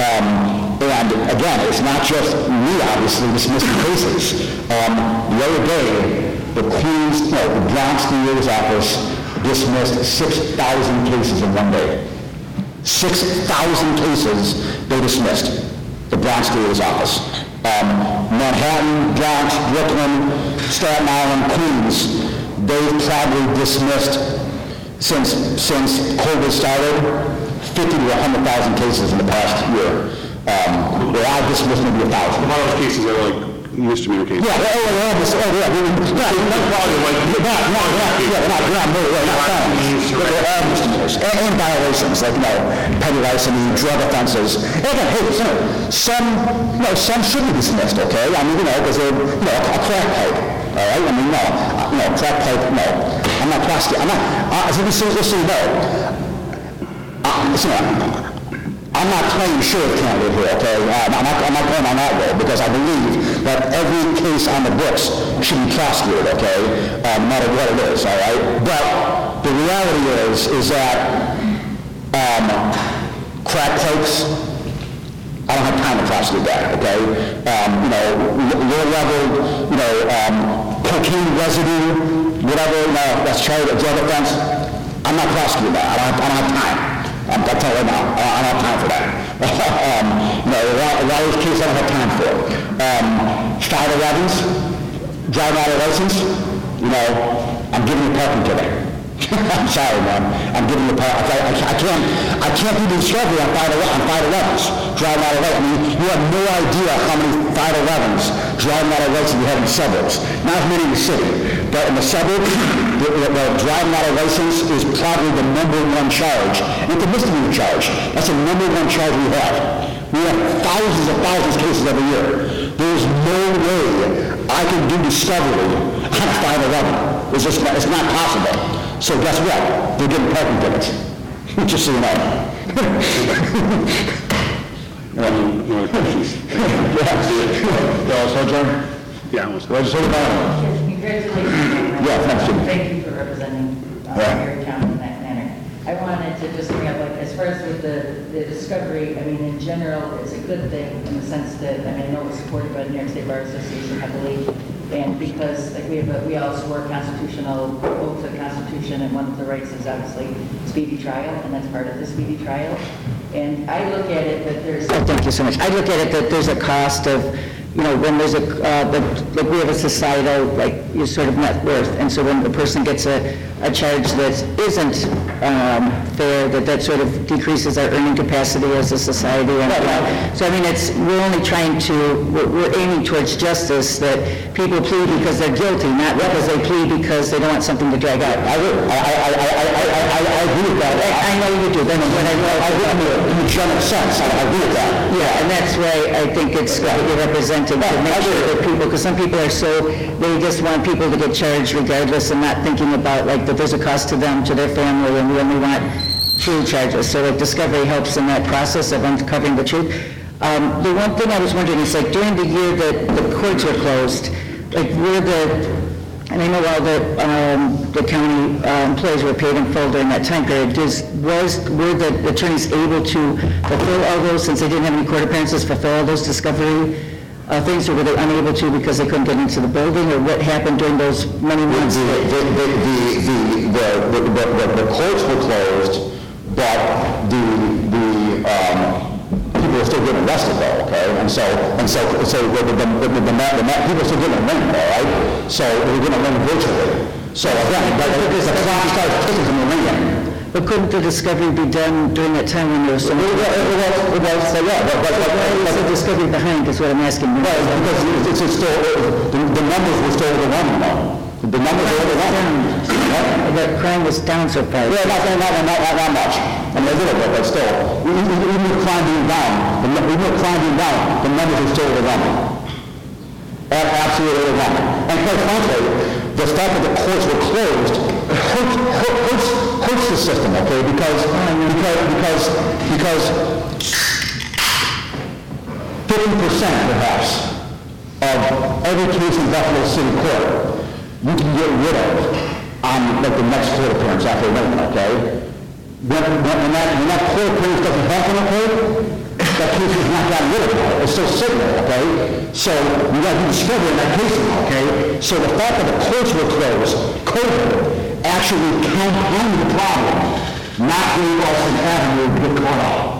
Speaker 1: Um, and again, it's not just me, obviously, dismissing cases. Um, the other day, the Queens, no, the Bronx DA's office dismissed 6,000 cases in one day. 6,000 cases they dismissed, the Bronx DA's office. Um, Manhattan, Bronx, Brooklyn, Staten Island, Queens, they've probably dismissed since, since COVID started, 50 to 100,000 cases in the past year. Um, where I dismissed maybe a
Speaker 6: A
Speaker 1: thousand.
Speaker 6: lot of cases are like misdemeanor cases.
Speaker 1: Yeah, oh, oh, oh, this- oh, yeah, we- we- yeah, we're not, we're not, we're not, yeah, not, not, we're not felons, but they're all misdemeanors, and, and violations, like, you know, petty larceny, drug offenses. And again, hey, listen, some, you know, some should be dismissed, okay? I mean, you know, because they're, you know, a crack pipe, all right? I mean, no, uh, no, crack pipe, no. I'm not prosecuting, I'm not, uh, as you so you know, uh, listen, I'm not playing sheriff candidate here, okay? Uh, I'm not, I'm not going on that way because I believe that every case on the books should be prosecuted, okay? Uh, no matter what it is, all right? But the reality is, is that, um, crack pipes, I don't have time to prosecute that, okay? Um, you know, l- low level, you know, um, cocaine residue, whatever, know, that's charged drug offense, I'm not prosecuting that, I don't I don't have time. I'm, I'm telling you now, I don't have time for that. Um, know, a lot, a lot of these cases I don't have time for. Um, five elevens, driving out of license, you know, I'm giving you parking today. I'm sorry, man. I'm giving you, par- I I- I can't, I can't do the discovery on five five elevens, driving out of license. I mean, you have no idea how many five elevens driving out of license you have in the suburbs. Not as many in the city, but in the suburbs, the, the, the driving out of license is probably the number one charge. It's a misdemeanor charge. That's the number one charge we have. We have thousands and thousands of cases every year. There's no way I can do discovery on a 511. It's just, not- it's not possible. So guess what? They're getting parking tickets. Just so you know.
Speaker 6: No other questions?
Speaker 2: Dallas Hudson,
Speaker 6: Yeah, let's go.
Speaker 2: legislative bylaw.
Speaker 7: Congratulations.
Speaker 1: Yeah, thanks, Jimmy.
Speaker 7: Thank you for representing uh,
Speaker 1: Yeah.
Speaker 7: town in that manner. I wanted to just bring up, like, as far as with the, the discovery, I mean, in general, it's a good thing in the sense that, I mean, I know it's supported by the New York State Bar Association heavily, and because, like, we have, a- we all swore constitutional, oath to the Constitution, and one of the rights is obviously speedy trial, and that's part of the speedy trial. And I look at it that there's,
Speaker 5: Oh, Thank you so much. I look at it that there's a cost of, you know, when there's a, uh, the- like, we have a societal, like, you sort of net worth, and so when the person gets a, a charge that isn't um, fair, that that sort of decreases our earning capacity as a society and whatnot. So, I mean, it's, we're only trying to, we're we're aiming towards justice, that people plead because they're guilty, not because they plead because they don't want something to drag out.
Speaker 1: I, I, I, I, I, I, I, I agree with that.
Speaker 5: I I know you do, that's what I know.
Speaker 1: I I in a general sense, I agree with that.
Speaker 5: Yeah, and that's why I think it's got to be represented, to make sure that people, because some people are so, they just want people to get charged regardless and not thinking about like that there's a cost to them, to their family, and we only want true charges. So like Discovery helps in that process of uncovering the truth. Um, The one thing I was wondering is like during the year that the courts were closed, like were the, and I know all the, um, the county uh, employees were paid in full during that time period. Does, was, were the attorneys able to fulfill all those, since they didn't have any court appearances, fulfill all those discovery uh, things, or were they unable to because they couldn't get into the building, or what happened during those many months?
Speaker 1: The, the, the, the, the, the, the, the courts were closed, but the, the, um, people are still getting arrested though, okay? And so, and so, so the, the, the, the, the, ma- the ma- people are still getting arraigned, all right? So they're getting arraigned virtually. So again, but the clock starts ticking from the ring.
Speaker 5: But couldn't the discovery be done during that time when there was so much?
Speaker 1: Well, well, well, so yeah, but, but, but,
Speaker 5: Why is the discovery behind, is what I'm asking.
Speaker 1: Well, because it's, it's still, the, the numbers were still overwhelming though. The numbers were overwhelming. Yeah.
Speaker 5: The crime was down so far.
Speaker 1: Yeah, not, not, not, not, not, not much. I mean, a little bit, but still, even, even even with crime being down, the, nu- even with crime being down, the numbers are still overwhelming. A- Absolutely overwhelming. And quite frankly, the fact that the courts were closed hurts, hurt- hurts, hurts the system, okay? Because, oh, because, because, because fifty percent perhaps of every case in Buffalo City Court, you can get rid of on like the next court appearance after a minute, okay? When, when, when that, when that court appearance doesn't happen, okay, that case is not gotten rid of, it's still sitting there, okay? So you got to do discovery in that case, okay? So the fact that the courts were closed, COVID, actually compounded the problem, not gave us an avenue to get caught up.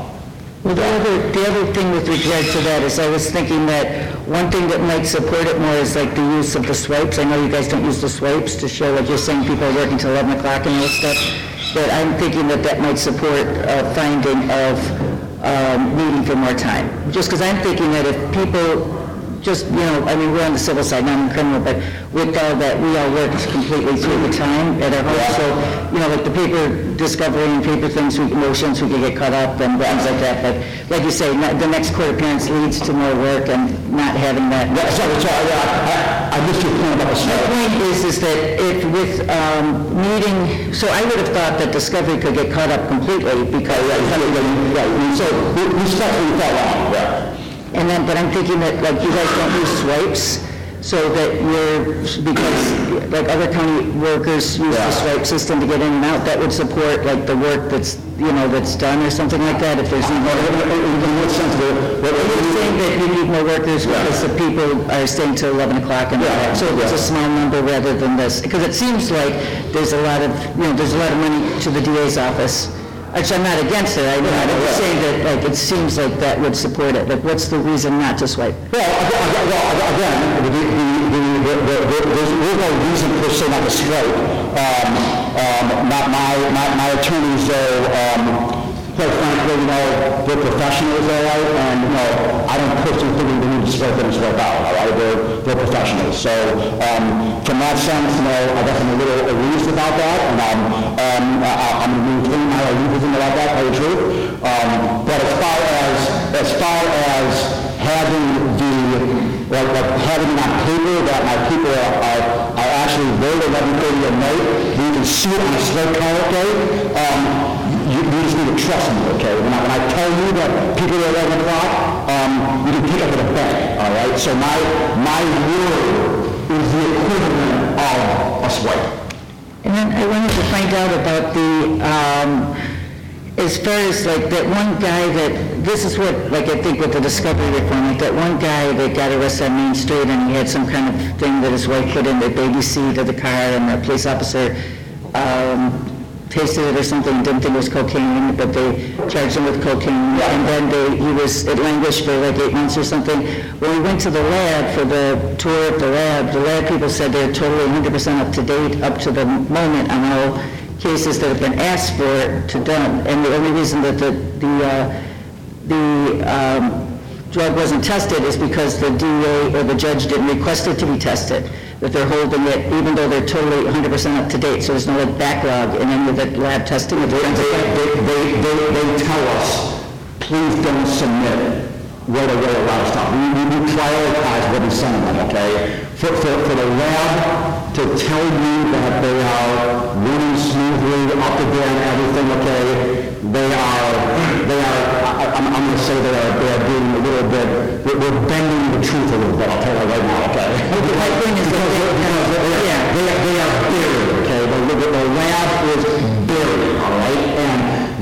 Speaker 5: Well, the other, the other thing with regard to that is I was thinking that one thing that might support it more is like the use of the swipes. I know you guys don't use the swipes to show what you're saying, people are working till 11 o'clock and all this stuff. But I'm thinking that that might support a finding of um, needing for more time. Just because I'm thinking that if people just, you know, I mean, we're on the civil side, not on the criminal, but with all that, we all worked completely through the time at our home. So, you know, like the paper discovery and paper things, we- motions, we could get caught up and things like that. But like you say, not- the next court appearance leads to more work and not having that.
Speaker 1: Yeah, so, so, yeah, I- I missed your point about the
Speaker 5: My point is, is that if with um, meeting, so I would have thought that Discovery could get caught up completely because,
Speaker 1: Right, so we we respectfully fell out, yeah.
Speaker 5: And then, but I'm thinking that, like, you guys don't use swipes, so that you're, because, like, other county workers use the swipe system to get in and out, that would support, like, the work that's, you know, that's done or something like that, if there's even...
Speaker 1: In what sense,
Speaker 5: You're saying that you need more workers because the people are staying till 11 o'clock and all that, so it's a small number rather than this, because it seems like there's a lot of, you know, there's a lot of money to the DA's office. I'm not against it, I'm I'm just saying that, like, it seems like that would support it, like, what's the reason not to swipe?
Speaker 1: Well, aga- aga- well, aga- again, the, the, the, the, the- there's, there's no reason per se not to strike. Um, um, my, my, my my attorneys, though, um, quite frankly, you know, they're professionals, all right, and, you know, I don't personally think they need to and strike out, all right, they're, they're professionals. So, um, from that sense, you know, I guess I'm a little amused about that, and I'm, um, I- I'm going to maintain my allegiance about that, tell you the truth. Um, but as far as, as far as having the, like, like having on paper that my people are, are, are actually eleven thirty at night, you can see it on a car, okay? Um, you, just need to trust me, okay? When I, when I tell you that people are at eleven o'clock, um, you can pick up at a bank, all right? So my, my word is the equivalent of a swipe.
Speaker 5: And then I wanted to find out about the, um, as far as like that one guy that, this is what, like I think with the discovery reform, like that one guy that got arrested on Main Street and he had some kind of thing that his wife put in the baby seat of the car and the police officer, um, tasted it or something, didn't think it was cocaine, but they charged him with cocaine. And then they, he was, it languished for like eight months or something. When we went to the lab for the tour of the lab, the lab people said they're totally 100% up to date, up to the moment on all cases that have been asked for to done. And the only reason that the, the, uh, the um, drug wasn't tested is because the DA or the judge didn't request it to be tested, that they're holding it even though they're totally 100% up to date, so there's no like backlog in any of the lab testing
Speaker 1: They, they, they, they, they tell us, please don't submit right away a lot of stuff. We, we we prioritize what we send them, okay? For, for, for the lab to tell you that they are running smoothly, up to and everything, okay? They are, they are, I, I'm, I'm gonna say they are, they are being a little bit, we're, we're bending the truth a little bit, I'll tell you right now, okay?
Speaker 5: My point is that
Speaker 1: Because
Speaker 5: they-
Speaker 1: because they're-
Speaker 5: Yeah.
Speaker 1: they, are- they are buried, okay? The, the, the lab is buried, all right? And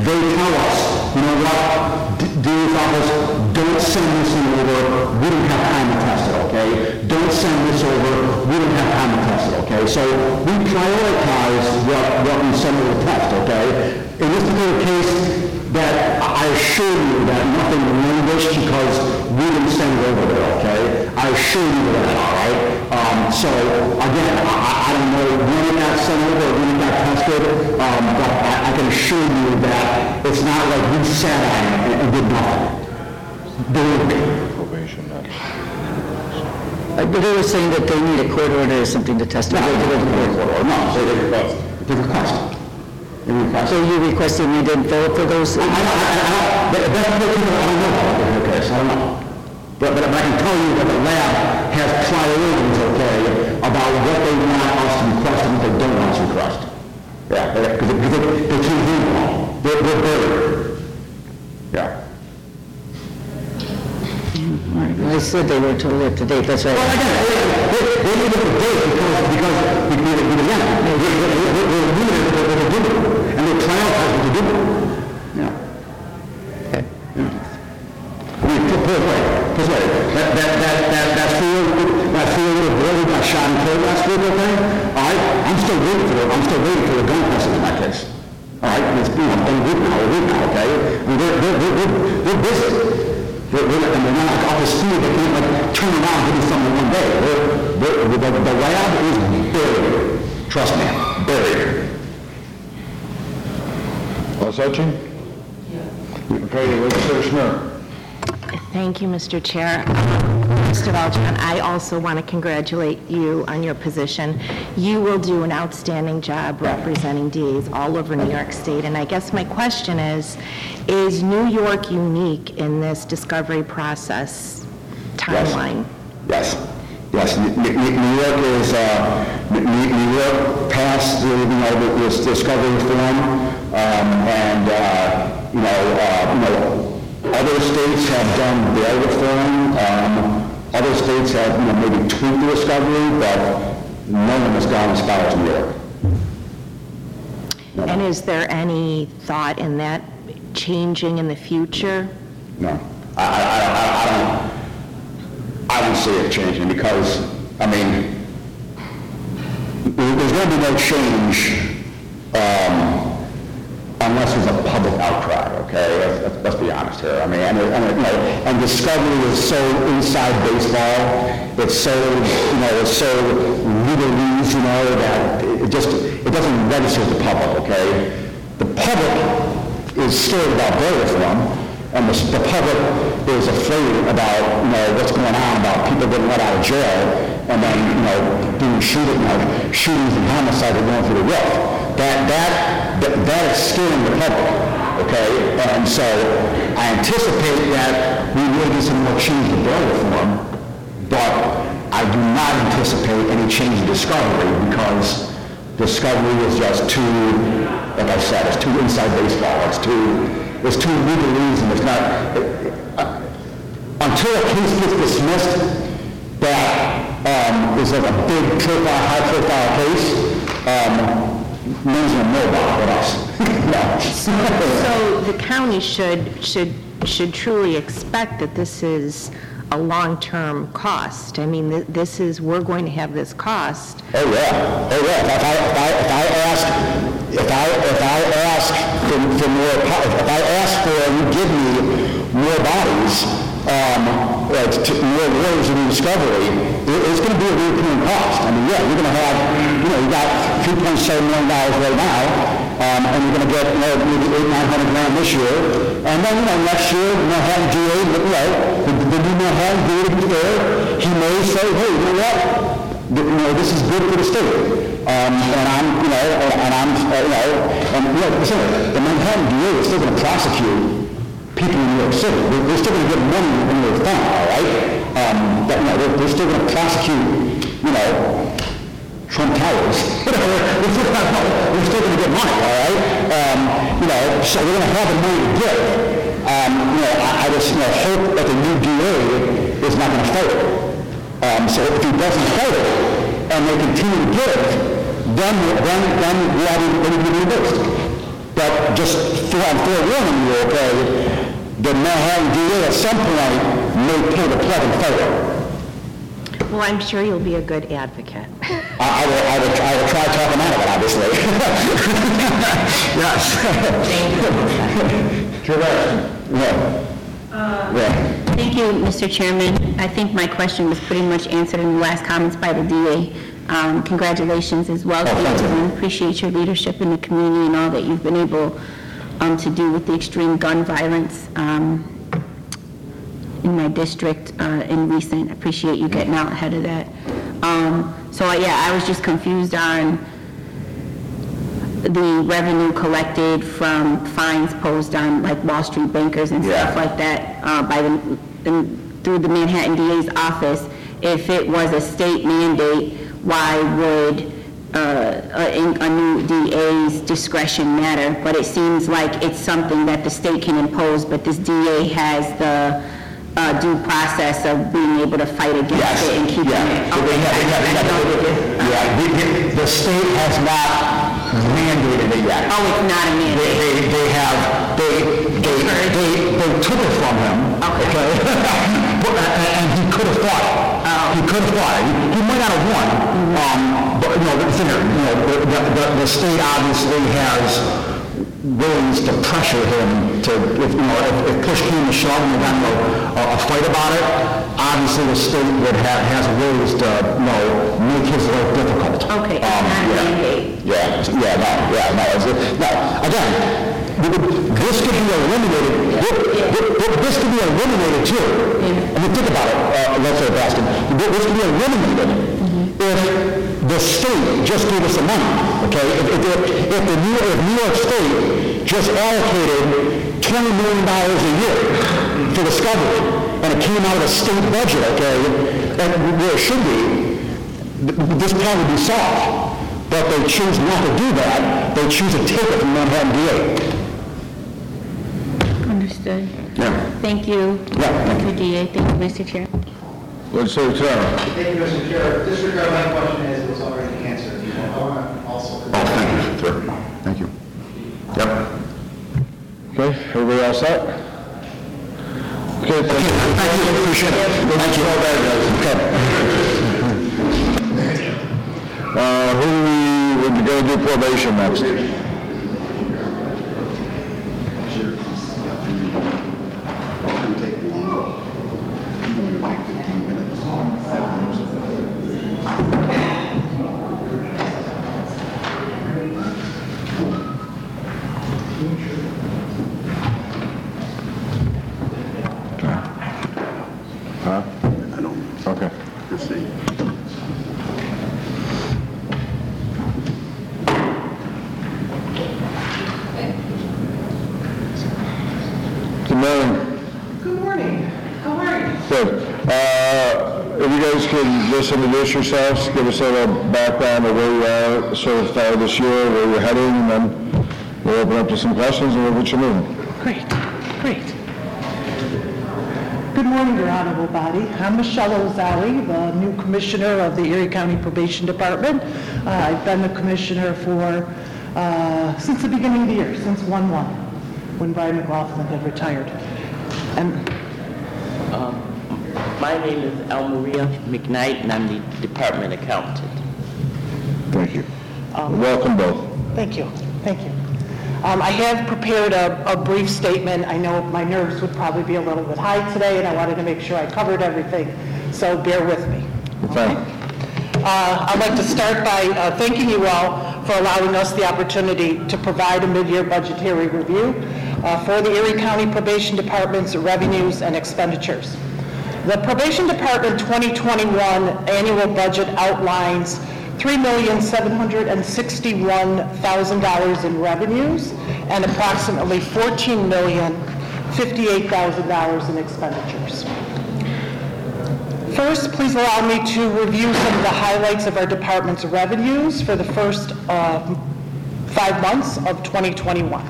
Speaker 1: they tell us, you know what, D- DA's office, don't send this in over, we don't have time to test it, okay? Send this over, we don't have time to test it, okay? So we prioritize what, what we send over to test, okay? In this particular case, that, I assure you that nothing languished because we didn't send it over there, okay? I assure you that, all right? Um, so, again, I, I don't know when it got sent over, when it got tested, um, but I, I can assure you that it's not like we sat on it and- did nothing. Believe me.
Speaker 5: Uh, But they were saying that they need a court order or something to
Speaker 1: testify. they didn't put it or no, they they request, they request. They request.
Speaker 5: So you requested we didn't it for those?
Speaker 1: I, I, I, I, that, that's what people, don't know about the case, I don't know. But, but I can tell you that the lab has priorities, okay, about what they want us to request and what they don't want us to request. Yeah, because they, because they, they can't do it all. They're, they're buried.
Speaker 5: They said they were totally up to date, that's right.
Speaker 1: Well, again, they, they, they need it today because, because, because, because again, they, they, they, they, they're limited to what they're doing, and they're prioritizing what they're doing. Yeah. I mean, put, put it away, put it away. That, that, that, that, that four, that little boy who got shot and killed last week, okay? All right, I'm still waiting for the, I'm still waiting for the gun testing in that case. All right, it's been, I'm done with now, a week now, okay? I mean, they're, they're, they're, they're busy. They're, they're, and they're not up to speed, they can't like turn around and do something one day. They're, they're, the, the lab is buried. Trust me, buried.
Speaker 2: All set, Gene? Okay, legislator Schmidt.
Speaker 8: Thank you, Mr. Chair. First of all, John, I also want to congratulate you on your position. You will do an outstanding job representing DAs all over New York State, and I guess my question is, is New York unique in this discovery process timeline?
Speaker 1: Yes. Yes, New- New New York is, uh, New New York passed, the, you know, this discovery reform, um, and, uh, you know, uh, you know, other states have done their reform, um, other states have, you know, maybe tweaked the discovery, but no one has gone as far as New York.
Speaker 8: And is there any thought in that changing in the future?
Speaker 1: No. I, I, I, I- I don't, I don't see it changing because, I mean, there's going to be no change um, unless there's a public outcry, okay? Let's- Let's, be honest here. I mean, and, and, you know, and Discovery is so inside baseball, it's so, you know, it's so legalese, you know, that it just, it doesn't register the public, okay? The public is scared about their reform, and the, the public is afraid about, you know, what's going on, about people getting let out of jail, and then, you know, doing shooting, you know, shootings and homicides are going through the roof. That, that, that, is scaring the public, okay? And so I anticipate that we will get some more change to bail reform, but I do not anticipate any change in Discovery because Discovery is just too, like I said, it's too inside baseball. It's too, it's too legalese and it's not, uh, until a case gets dismissed that um, is like a big profile, high profile case, um, no one's know about but us. No.
Speaker 8: So the county should, should, should truly expect that this is a long-term cost. I mean, th- this is, we're going to have this cost.
Speaker 1: Oh, yeah, oh, yeah. If I, if I, if I ask, if I, if I ask for, for more, po- if I ask for, you give me more bodies, um, like, to, more lawyers in the discovery, it, it's gonna be a European cost. I mean, yeah, you're gonna have, you know, three point seven million dollars right now, um, and you're gonna get, you know, maybe eight, nine hundred grand this year, and then, you know, next year, Manhattan DA, you know, the, the new Manhattan DA to be there, he may say, hey, you know what? you know, this is good for the state. Um, and I'm, you know, and I'm, uh, you know, and, you know, listen, the Manhattan DA is still going to prosecute people in New York City. They're, they're still going to get money in their fund, all right? Um, but, you know, they're, they're still going to prosecute, you know, Trump Towers. They're still gonna- going to get money, all right? Um, you know, so we're going to have the money to give. Um, you know, I, I just, you know, hope that the new DA is not going to fail. Um, so if he doesn't fight it, and they continue to give, then, then, then we ought to, then we be reimbursed. But just for, I'm forewarning you, okay, the Manhattan DA at some point may pull the plug and fight it.
Speaker 8: Well, I'm sure you'll be a good advocate.
Speaker 1: I, I will, I will, I will try talking out of it, obviously. Yes. Correct. Yeah. Yeah.
Speaker 9: Thank you, Mr. Chairman. I think my question was pretty much answered in the last comments by the DA. Um, Congratulations as well to you, and appreciate your leadership in the community and all that you've been able um, to do with the extreme gun violence um, in my district uh, in recent. Appreciate you getting out ahead of that. Um, So, uh, yeah, I was just confused on the revenue collected from fines posed on like Wall Street bankers and stuff
Speaker 1: Yeah.
Speaker 9: like that uh, by the, in- through the Manhattan DA's office. If it was a state mandate, why would uh, a a new DA's discretion matter? But it seems like it's something that the state can impose, but this DA has the uh, due process of being able to fight against
Speaker 1: Yes,
Speaker 9: it and
Speaker 1: yeah.
Speaker 9: it.
Speaker 1: So they have- they have- they have-
Speaker 9: Okay, I- I know.
Speaker 1: Yeah, the- the, the state has not mandated it yet.
Speaker 9: Oh, it's not a
Speaker 1: They,
Speaker 9: mandate.
Speaker 1: they, they have, they, they, they, they took it from him.
Speaker 9: Okay.
Speaker 1: But, and, and he could have fought it. He could have fought it. He, he might not have won. Um, but, you know, the, you know, the, the, the, the state obviously has ways to pressure him to, if, you know, if, if push came to shove and they got into a, a fight about it, obviously the state would have, has ways to, you know, make his life difficult.
Speaker 9: Okay, it's
Speaker 1: Um,
Speaker 9: not a
Speaker 1: yeah.
Speaker 9: mandate.
Speaker 1: Yeah, yeah, no, yeah, no, it's, no, again, th- th- this could be eliminated, th- th- th- this could be eliminated too. I mean, think about it, uh, let's say Boston, Th- this could be eliminated if the state just gave us the money, okay? If, if, if- the New, if New York State just allocated twenty million dollars a year for discovery, and it came out of the state budget, okay, and where it should be, this problem would be solved. But they choose not to do that, they choose to take it from Manhattan DA.
Speaker 9: Understood.
Speaker 1: Yeah.
Speaker 9: Thank you,
Speaker 1: Yeah.
Speaker 9: Dr. DA. Thank you, Mr. Chair.
Speaker 2: Legislator Turner.
Speaker 10: Thank you, Mr. Chair. Disregard my question as it was already answered. I want to also...
Speaker 1: Oh, thank you, sir. Thank you. Yep.
Speaker 2: Okay, everybody all set? Okay, thank you.
Speaker 1: Thank you, appreciate it. Thank you.
Speaker 2: Uh, who do we, we're gonna do probation next. Huh? I don't, Okay. let's see. Good morning.
Speaker 11: Good morning. How are you?
Speaker 2: Good. Uh, If you guys can just introduce yourselves, give us a little background of where you are so far this year, where you're heading, and then we'll open up to some questions and we'll get you moving.
Speaker 11: Great, great. Good morning, Your Honorable Body. I'm Michelle Ozali, the new Commissioner of the Erie County Probation Department. Uh, I've been the Commissioner for, uh, since the beginning of the year, since 1/1, when Brian McLaughlin had retired. And
Speaker 12: My name is Almaria McKnight, and I'm the department accountant.
Speaker 2: Thank you. Welcome both.
Speaker 11: Thank you, thank you. Um, I have prepared a, a brief statement. I know my nerves would probably be a little bit high today, and I wanted to make sure I covered everything, so bear with me.
Speaker 2: Fine.
Speaker 11: Uh, I'd like to start by uh, thanking you all for allowing us the opportunity to provide a mid-year budgetary review uh, for the Erie County Probation Department's revenues and expenditures. The Probation Department 2021 annual budget outlines $3,761,000 in revenues and approximately $14,058,000 in expenditures. First, please allow me to review some of the highlights of our department's revenues for the first um, five months of 2021.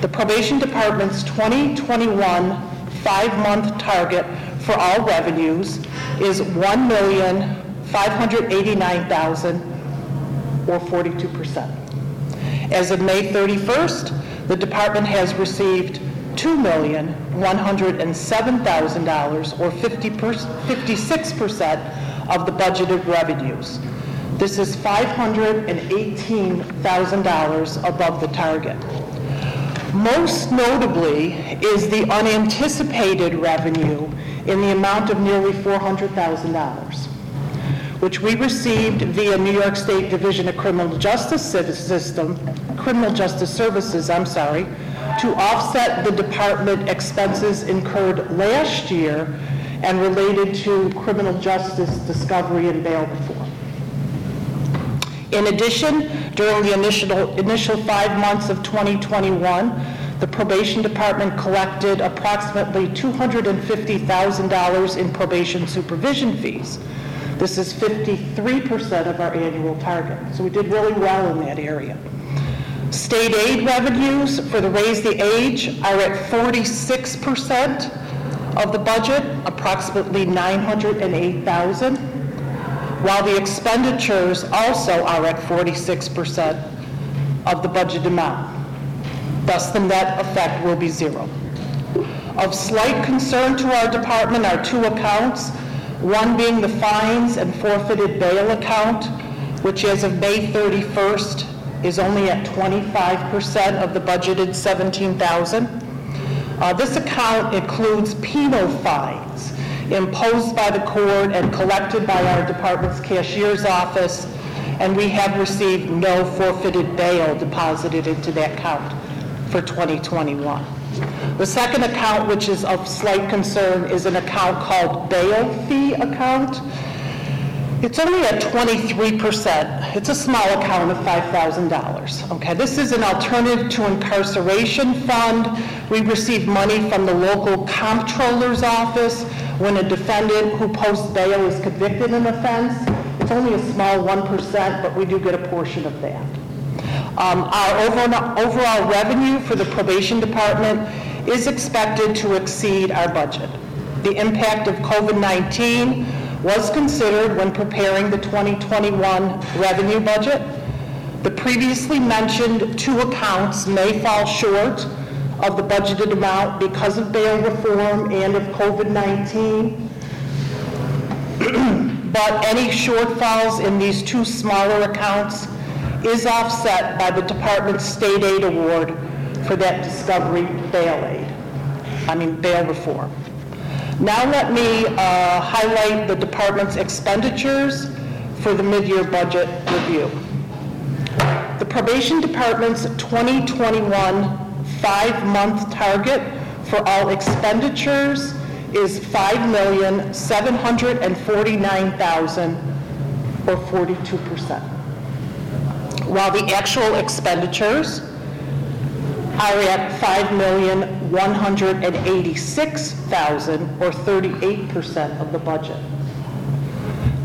Speaker 11: The Probation Department's 2021 five-month target for all revenues is $1,589,000, or 42%. As of May 31st, the department has received $2,107,000, or 50 per- 56% of the budgeted revenues. This is $518,000 above the target. Most notably is the unanticipated revenue in the amount of nearly $400,000 which we received via New York State Division of Criminal Justice System, Criminal Justice Services, I'm sorry, to offset the department expenses incurred last year and related to criminal justice discovery and bail reform. In addition, during the initial, initial five months of 2021, the probation department collected approximately $250,000 in probation supervision fees. This is 53% of our annual target, so we did really well in that area. State aid revenues for the Raise the Age are at 46% of the budget, approximately 908,000, while the expenditures also are at 46% of the budget amount. Thus, the net effect will be zero. Of slight concern to our department are two accounts, one being the fines and forfeited bail account, which as of May 31st is only at 25% of the budgeted 17,000. Uh, This account includes penal fines imposed by the court and collected by our department's cashier's office, and we have received no forfeited bail deposited into that account for 2021. The second account, which is of slight concern, is an account called bail fee account. It's only at 23%. It's a small account of $5,000. Okay, this is an alternative to incarceration fund. We receive money from the local comptroller's office when a defendant who posts bail is convicted in an offense. It's only a small 1%, but we do get a portion of that. Um, Our overall revenue for the probation department is expected to exceed our budget. The impact of COVID-19 was considered when preparing the 2021 revenue budget. The previously mentioned two accounts may fall short of the budgeted amount because of bail reform and of COVID-19 but any shortfalls in these two smaller accounts is offset by the department's state aid award for that discovery bail aid, I mean bail reform. Now let me uh, highlight the department's expenditures for the mid-year budget review. The probation department's 2021 five-month target for all expenditures is 5,749,000, or 42%. While the actual expenditures are at 5,186,000, or 38% of the budget.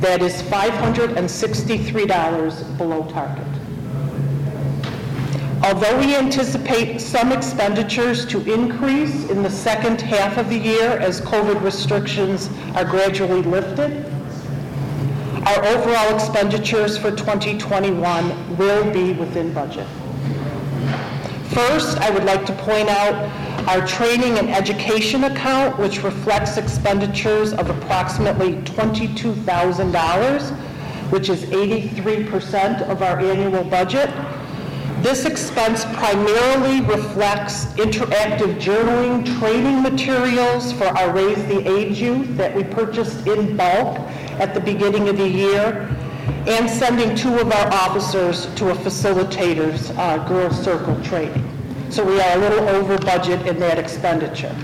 Speaker 11: That is $563 below target. Although we anticipate some expenditures to increase in the second half of the year as COVID restrictions are gradually lifted, our overall expenditures for 2021 will be within budget. First, I would like to point out our training and education account, which reflects expenditures of approximately $22,000, which is 83% of our annual budget. This expense primarily reflects interactive journaling training materials for our Raise the Age youth that we purchased in bulk at the beginning of the year, and sending two of our officers to a facilitator's uh, Girls Circle training. So we are a little over budget in that expenditure.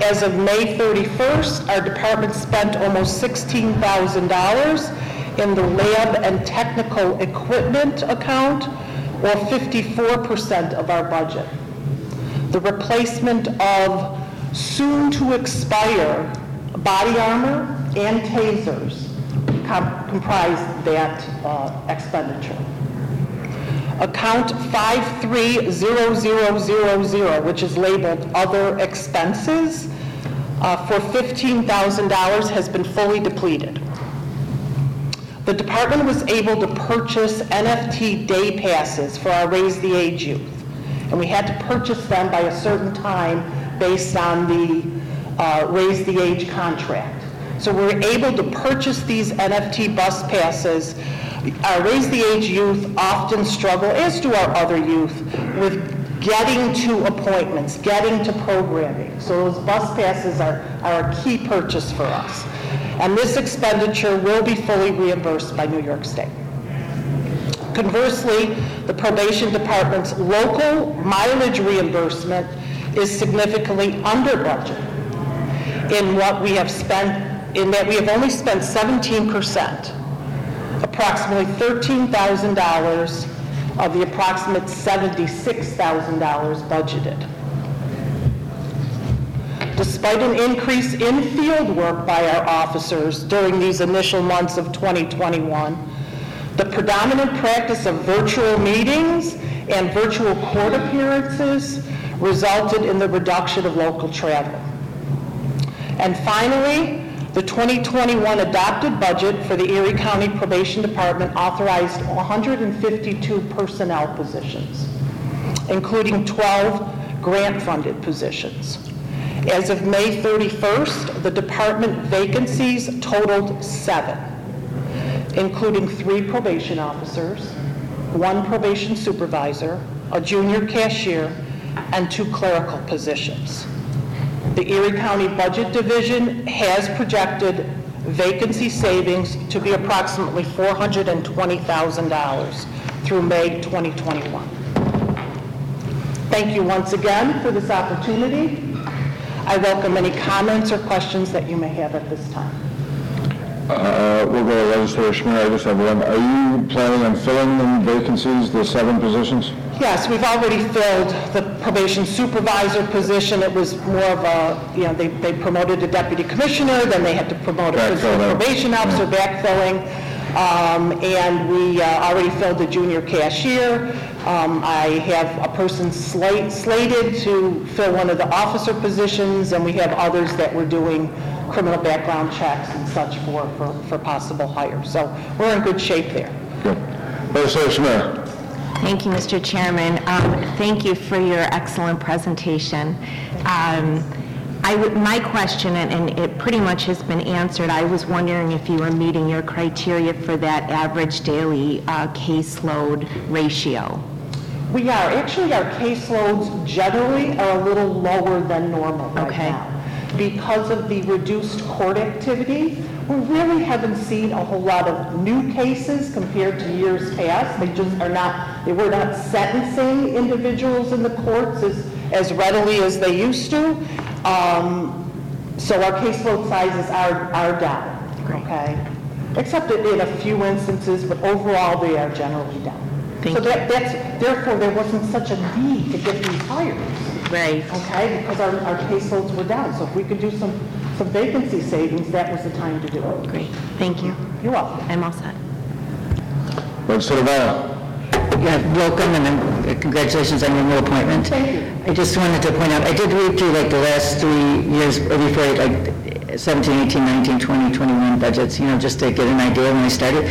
Speaker 11: As of May 31st, our department spent almost $16,000 in the lab and technical equipment account, or 54% of our budget. The replacement of soon-to-expire body armor and tasers com- comprise that uh, expenditure. Account 530000, which is labeled Other Expenses, uh, for $15,000 has been fully depleted. The department was able to purchase NFT day passes for our Raise the Age youth, and we had to purchase them by a certain time based on the uh, Raise the Age contract. So we're able to purchase these NFT bus passes. Our Raise the Age youth often struggle, as do our other youth, with getting to appointments, getting to programming. So those bus passes are, are a key purchase for us. And this expenditure will be fully reimbursed by New York State. Conversely, the probation department's local mileage reimbursement is significantly under budget in what we have spent, in that we have only spent 17%, approximately $13,000 of the approximate $76,000 budgeted. Despite an increase in field work by our officers during these initial months of 2021, the predominant practice of virtual meetings and virtual court appearances resulted in the reduction of local travel. And finally, the 2021 adopted budget for the Erie County Probation Department authorized 152 personnel positions, including 12 grant-funded positions. As of May 31st, the department vacancies totaled seven, including three probation officers, one probation supervisor, a junior cashier, and two clerical positions. The Erie County Budget Division has projected vacancy savings to be approximately $420,000 through May 2021. Thank you once again for this opportunity. I welcome any comments or questions that you may have at this time.
Speaker 2: Uh, we'll go to legislator Schmier, I just have one. Are you planning on filling the vacancies, the seven positions?
Speaker 11: Yes, we've already filled the probation supervisor position. It was more of a, you know, they they promoted a deputy commissioner, then they had to promote a
Speaker 2: Backfill that.
Speaker 11: probation officer, backfilling. Um, And we uh, already filled the junior cashier. Um, I have a person slate- slated to fill one of the officer positions, and we have others that we're doing criminal background checks and such for, for- for possible hires. So we're in good shape there.
Speaker 2: Good. Legislator Schmier.
Speaker 8: Thank you, Mr. Chairman. Um, Thank you for your excellent presentation. Um, I my question, and- and it pretty much has been answered, I was wondering if you were meeting your criteria for that average daily uh, caseload ratio.
Speaker 11: We are. Actually, our caseloads generally are a little lower than normal right
Speaker 8: Okay.
Speaker 11: now. Because of the reduced court activity, we really haven't seen a whole lot of new cases compared to years past. They just are not, they were not sentencing individuals in the courts as, as readily as they used to. Um, So our caseload sizes are, are down, okay? Except in in a few instances, but overall, they are generally down.
Speaker 8: Thank
Speaker 11: So
Speaker 8: you.
Speaker 11: that, that's, therefore, there wasn't such a need to get these hires,
Speaker 8: Right.
Speaker 11: okay? Because our, our caseloads were down. So if we could do some, some vacancy savings, that was the time to do it.
Speaker 8: Great, thank you.
Speaker 11: You're welcome.
Speaker 8: I'm all set.
Speaker 2: Legislator Vanna.
Speaker 5: Yeah, welcome and um, congratulations on your new appointment.
Speaker 11: Thank you.
Speaker 5: I just wanted to point out, I did read through like the last three years, or before, like 17, 18, 19, 20, 21 budgets, you know, just to get an idea when I started.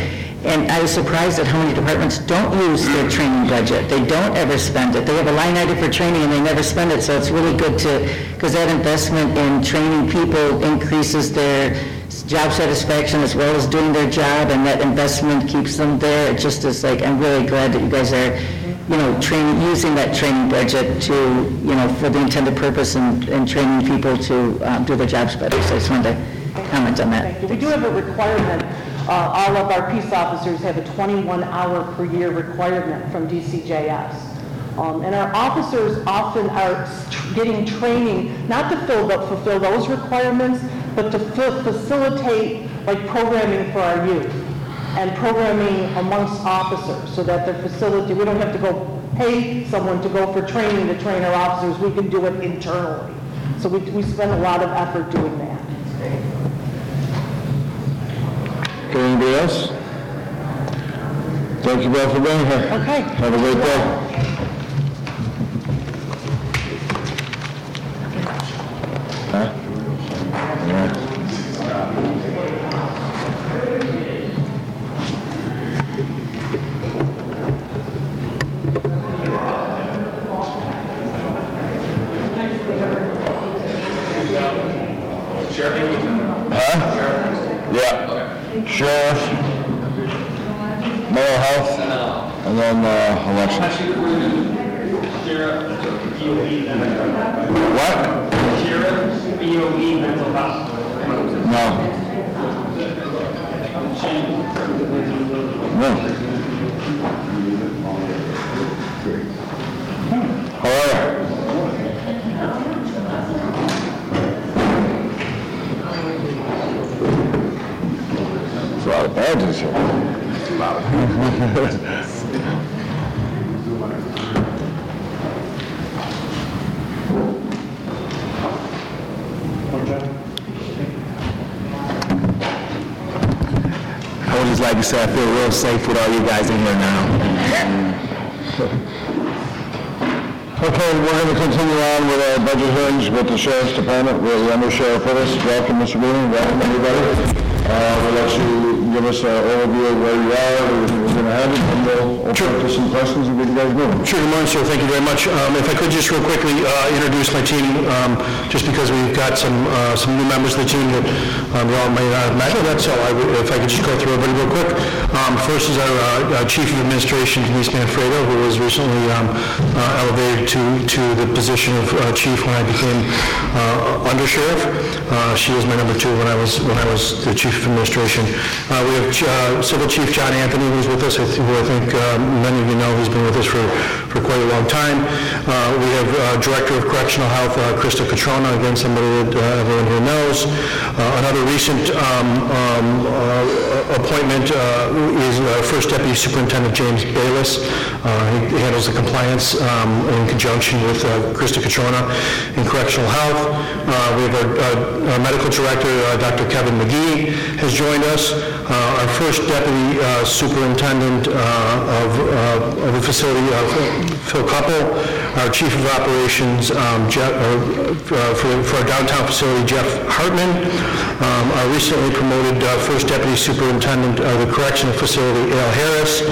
Speaker 5: And I was surprised at how many departments don't use their training budget. They don't ever spend it. They have a line item for training and they never spend it, so it's really good to, because that investment in training people increases their job satisfaction as well as doing their job, and that investment keeps them there. It just is like, I'm really glad that you guys are, you know, training, using that training budget to, you know, for the intended purpose and, and training people to um, do their jobs better. So I just wanted to comment on that.
Speaker 11: We do have a requirement, uh, all of our peace officers have a 21-hour per year requirement from DCJS. Um, And our officers often are getting training, not to fill, tho- fulfill those requirements, but to fa- facilitate like programming for our youth and programming amongst officers so that the facility, we don't have to go pay someone to go for training to train our officers, we can do it internally. So we, we spend a lot of effort doing that.
Speaker 2: Okay, anybody else? Thank you both for being here.
Speaker 11: Okay.
Speaker 2: Have a great day. Huh? Yeah. Huh? Yeah. Sheriff. Mental health. And then, uh, elections. What? No. No. How are you? There's a lot of badges here.
Speaker 1: I say I feel real safe with all you guys in here now.
Speaker 2: Okay, we're going to continue on with our budget hearings with the sheriff's department. We have the under sheriff with us. Welcome, Mr. Boonen. Welcome, everybody. Uh, We'll let you give us an overview of where you are, where we're going to have it, and we'll open up to some questions and get you guys moving.
Speaker 3: Sure, good morning, sir. Thank you very much. Um, If I could just real quickly uh, introduce my team, um, just because we've got some, uh, some new members of the team that um, you all may not have met I would- if I could just go through everybody real quick. Um, First is our uh, uh, Chief of Administration, Denise Manfredo, who was recently um, uh, elevated to, to the position of uh, chief when I became uh, under sheriff. Uh, She was my number two when I was, when I was the chief
Speaker 13: of Administration. Uh, We have uh, Civil Chief John Anthony who's with us, who I think um, many of you know, he's been with us for quite a long time. Uh, We have uh, Director of Correctional Health, uh, Krista Catrona, again, somebody that uh, everyone here knows. Uh, Another recent um, um, uh, appointment uh, is First Deputy Superintendent James Bayless. He handles the compliance um, in conjunction with Krista Catrona in Correctional Health. We have our our Medical Director, Dr. Kevin McGee, has joined us. Uh, Our first Deputy uh, Superintendent uh, of uh, of the facility, uh, Phil Couple. Our Chief of Operations, um, Jeff- uh, for for our downtown facility, Jeff Hartman. Um, Our recently promoted First Deputy Superintendent of the Correctional Facility, Al Harris.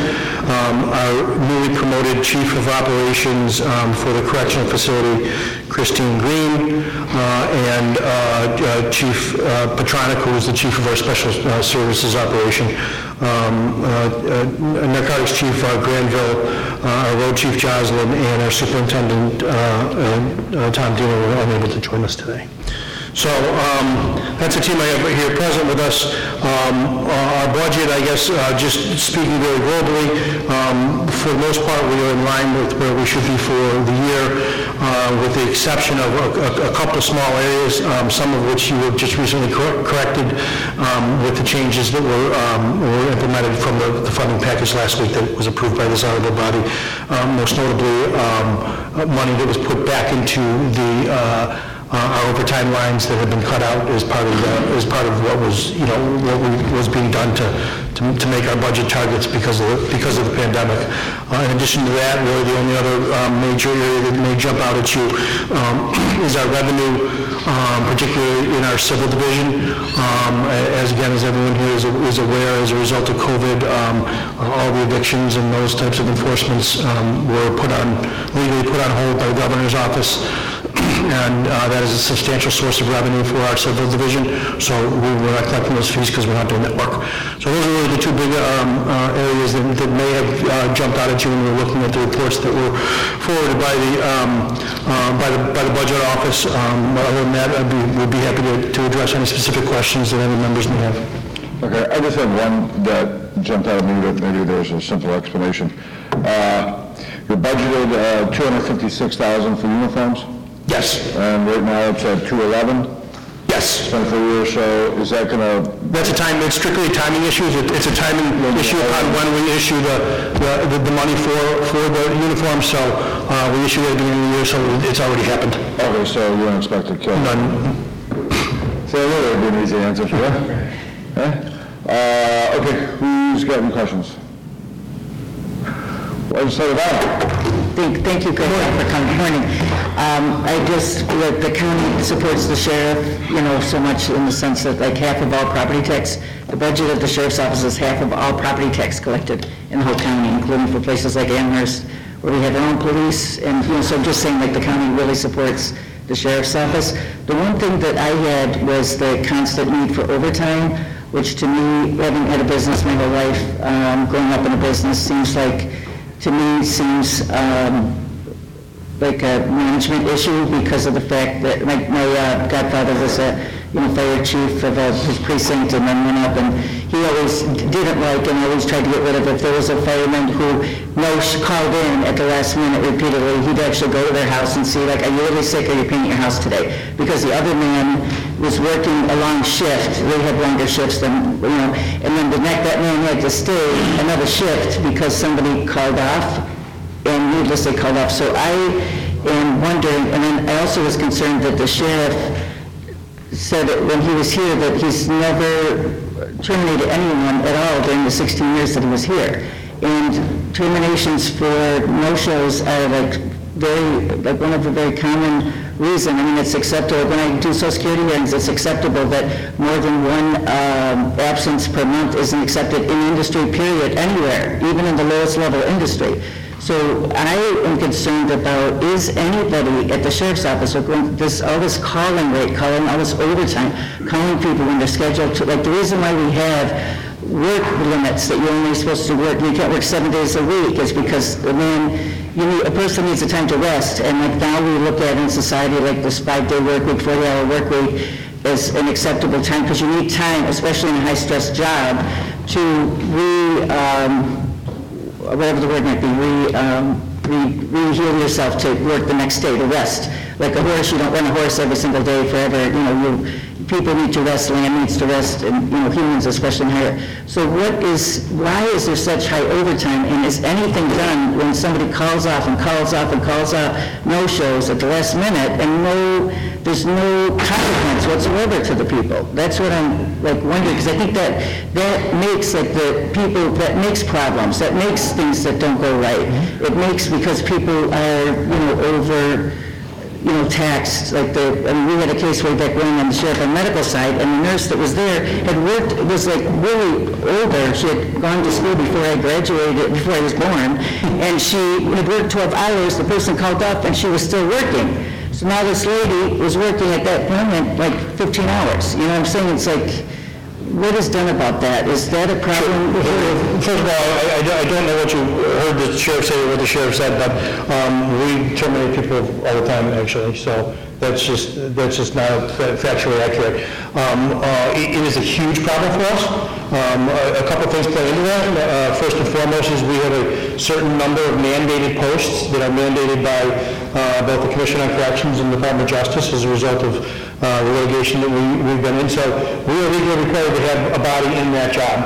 Speaker 13: Um, Our newly promoted Chief of Operations um, for the Correctional Facility, Christine Green, uh, and uh, uh, Chief uh, Petronic, who is the Chief of our Special uh, Services Operation. Um, uh, Narcotics Chief Granville, our Road Chief Joslin, and our Superintendent Tom Diina were unable to join us today. So um, that's a team I have here present with us. Um, Our budget, I guess, uh, just speaking very globally, um, for the most part, we are in line with where we should be for the year, uh, with the exception of a- a a couple of small areas, um, some of which you have just recently cor- corrected um, with the changes that were um, were implemented from the the funding package last week that was approved by this honorable body. Um, Most notably, um, uh, money that was put back into the uh, uh, our overtime lines that have been cut out as part of, the- as part of what was, you know, what we- was being done to, to to make our budget targets because of, the- because of the pandemic. Uh, In addition to that, really the only other um, major area that may jump out at you um, is our revenue, um, particularly in our civil division. Um, As, again, as everyone here is is aware, as a result of COVID, um, all the evictions and those types of enforcements um, were put on, legally put on hold by the governor's office and uh, that is a substantial source of revenue for our civil division, so we were not collecting those fees because we're not doing that work. So those are really the two big um, uh, areas that that may have uh, jumped out at you when you were looking at the reports that were forwarded by the, um, uh, by the, by the budget office. Um, Other than that, I'd be, would be happy to to address any specific questions that any members may have.
Speaker 2: Okay, I just have one that jumped out at me, that maybe there's a simple explanation. Uh, You budgeted uh, 256000 for uniforms,
Speaker 13: Yes,
Speaker 2: and right now it's at 211
Speaker 13: yes.
Speaker 2: Spent for a year, so is that going to,
Speaker 13: That's a time, it's strictly a timing issue. It- It's a timing issue upon when we issue the, the- the money for, for the uniform, so uh, we issue it at the beginning of the year, so it's already happened.
Speaker 2: okay, so you don't expect to kill?
Speaker 13: None,
Speaker 2: So that would be an easy answer for you. Eh? Uh, Okay, who's got any questions? Legislator Bonnell?
Speaker 5: Thank, thank you, for coming. Good morning. Um, I just, that the county supports the sheriff, you know, so much in the sense that like half of all property tax, the budget of the sheriff's office is half of all property tax collected in the whole county, including for places like Amherst, where we have our own police, and, you know, so I'm just saying, like, the county really supports the sheriff's office. The one thing that I had was the constant need for overtime, which to me, having had a business my whole life, um, growing up in a business, seems like, to me, seems um, like a management issue because of the fact that my my uh, godfather was a, you know, fire chief of uh, his precinct and then went up and he always didn't like and always tried to get rid of if there was a fireman who no called in at the last minute repeatedly, he'd actually go to their house and see like, are you really sick are you painting your house today? Because the other man was working a long shift, they had longer shifts than, you know, and then the next, that man had to stay another shift because somebody called off and needlessly called off. So I am wondering, and then I also was concerned that the sheriff said that when he was here, that he's never terminated anyone at all during the 16 years that he was here. And terminations for no-shows are like very, like one of the very common reason. I mean, it's acceptable, when I do social security hearings, it's acceptable that more than one um, absence per month isn't accepted in industry, period, anywhere, even in the lowest level industry. So I am concerned about, is anybody at the sheriff's office, or going, this, all this calling rate, calling all this overtime, calling people when they're scheduled to, like, the reason why we have work limits that you're only supposed to work, you can't work seven days a week, is because, the mean, you need, a person needs a time to rest, and like now we look at in society like this five-day work week, 40-hour work week, as an acceptable time, because you need time, especially in a high-stress job, to re, um, whatever the word might be, re, um, re, re-heal yourself to work the next day, to rest. Like a horse, you don't run a horse every single day forever, you know, you, people need to rest, land needs to rest, and, you know, humans especially here. So what is, why is there such high overtime, and is anything done when somebody calls off and calls off and calls off no-shows at the last minute, and no, there's no consequence whatsoever to the people? That's what I'm, like, wondering, because I think that, that makes, like, the people, that makes problems, that makes things that don't go right. Mm-hmm. It makes, because people are, you know, over, you know, taxed, like the, I mean, we had a case way back when on the sheriff and medical side, and the nurse that was there had worked, was like really older, she had gone to school before I graduated, before I was born, and she had worked 12 hours, the person called up, and she was still working. So now this lady was working at that moment like 15 hours, you know what I'm saying? It's like, what is done about that? Is that a problem?
Speaker 13: First of all, I- I don't- know what you heard the sheriff say or what the sheriff said, but um, we terminate people all the time, actually, so that's just, that's just not factually accurate. Um, uh, It it is a huge problem for us. Um, A a couple things play into that. Uh, First and foremost is we have a certain number of mandated posts that are mandated by uh, both the Commission on Corrections and the Department of Justice as a result of uh, the litigation that we- we've been in. So we are legally required to have a body in that job.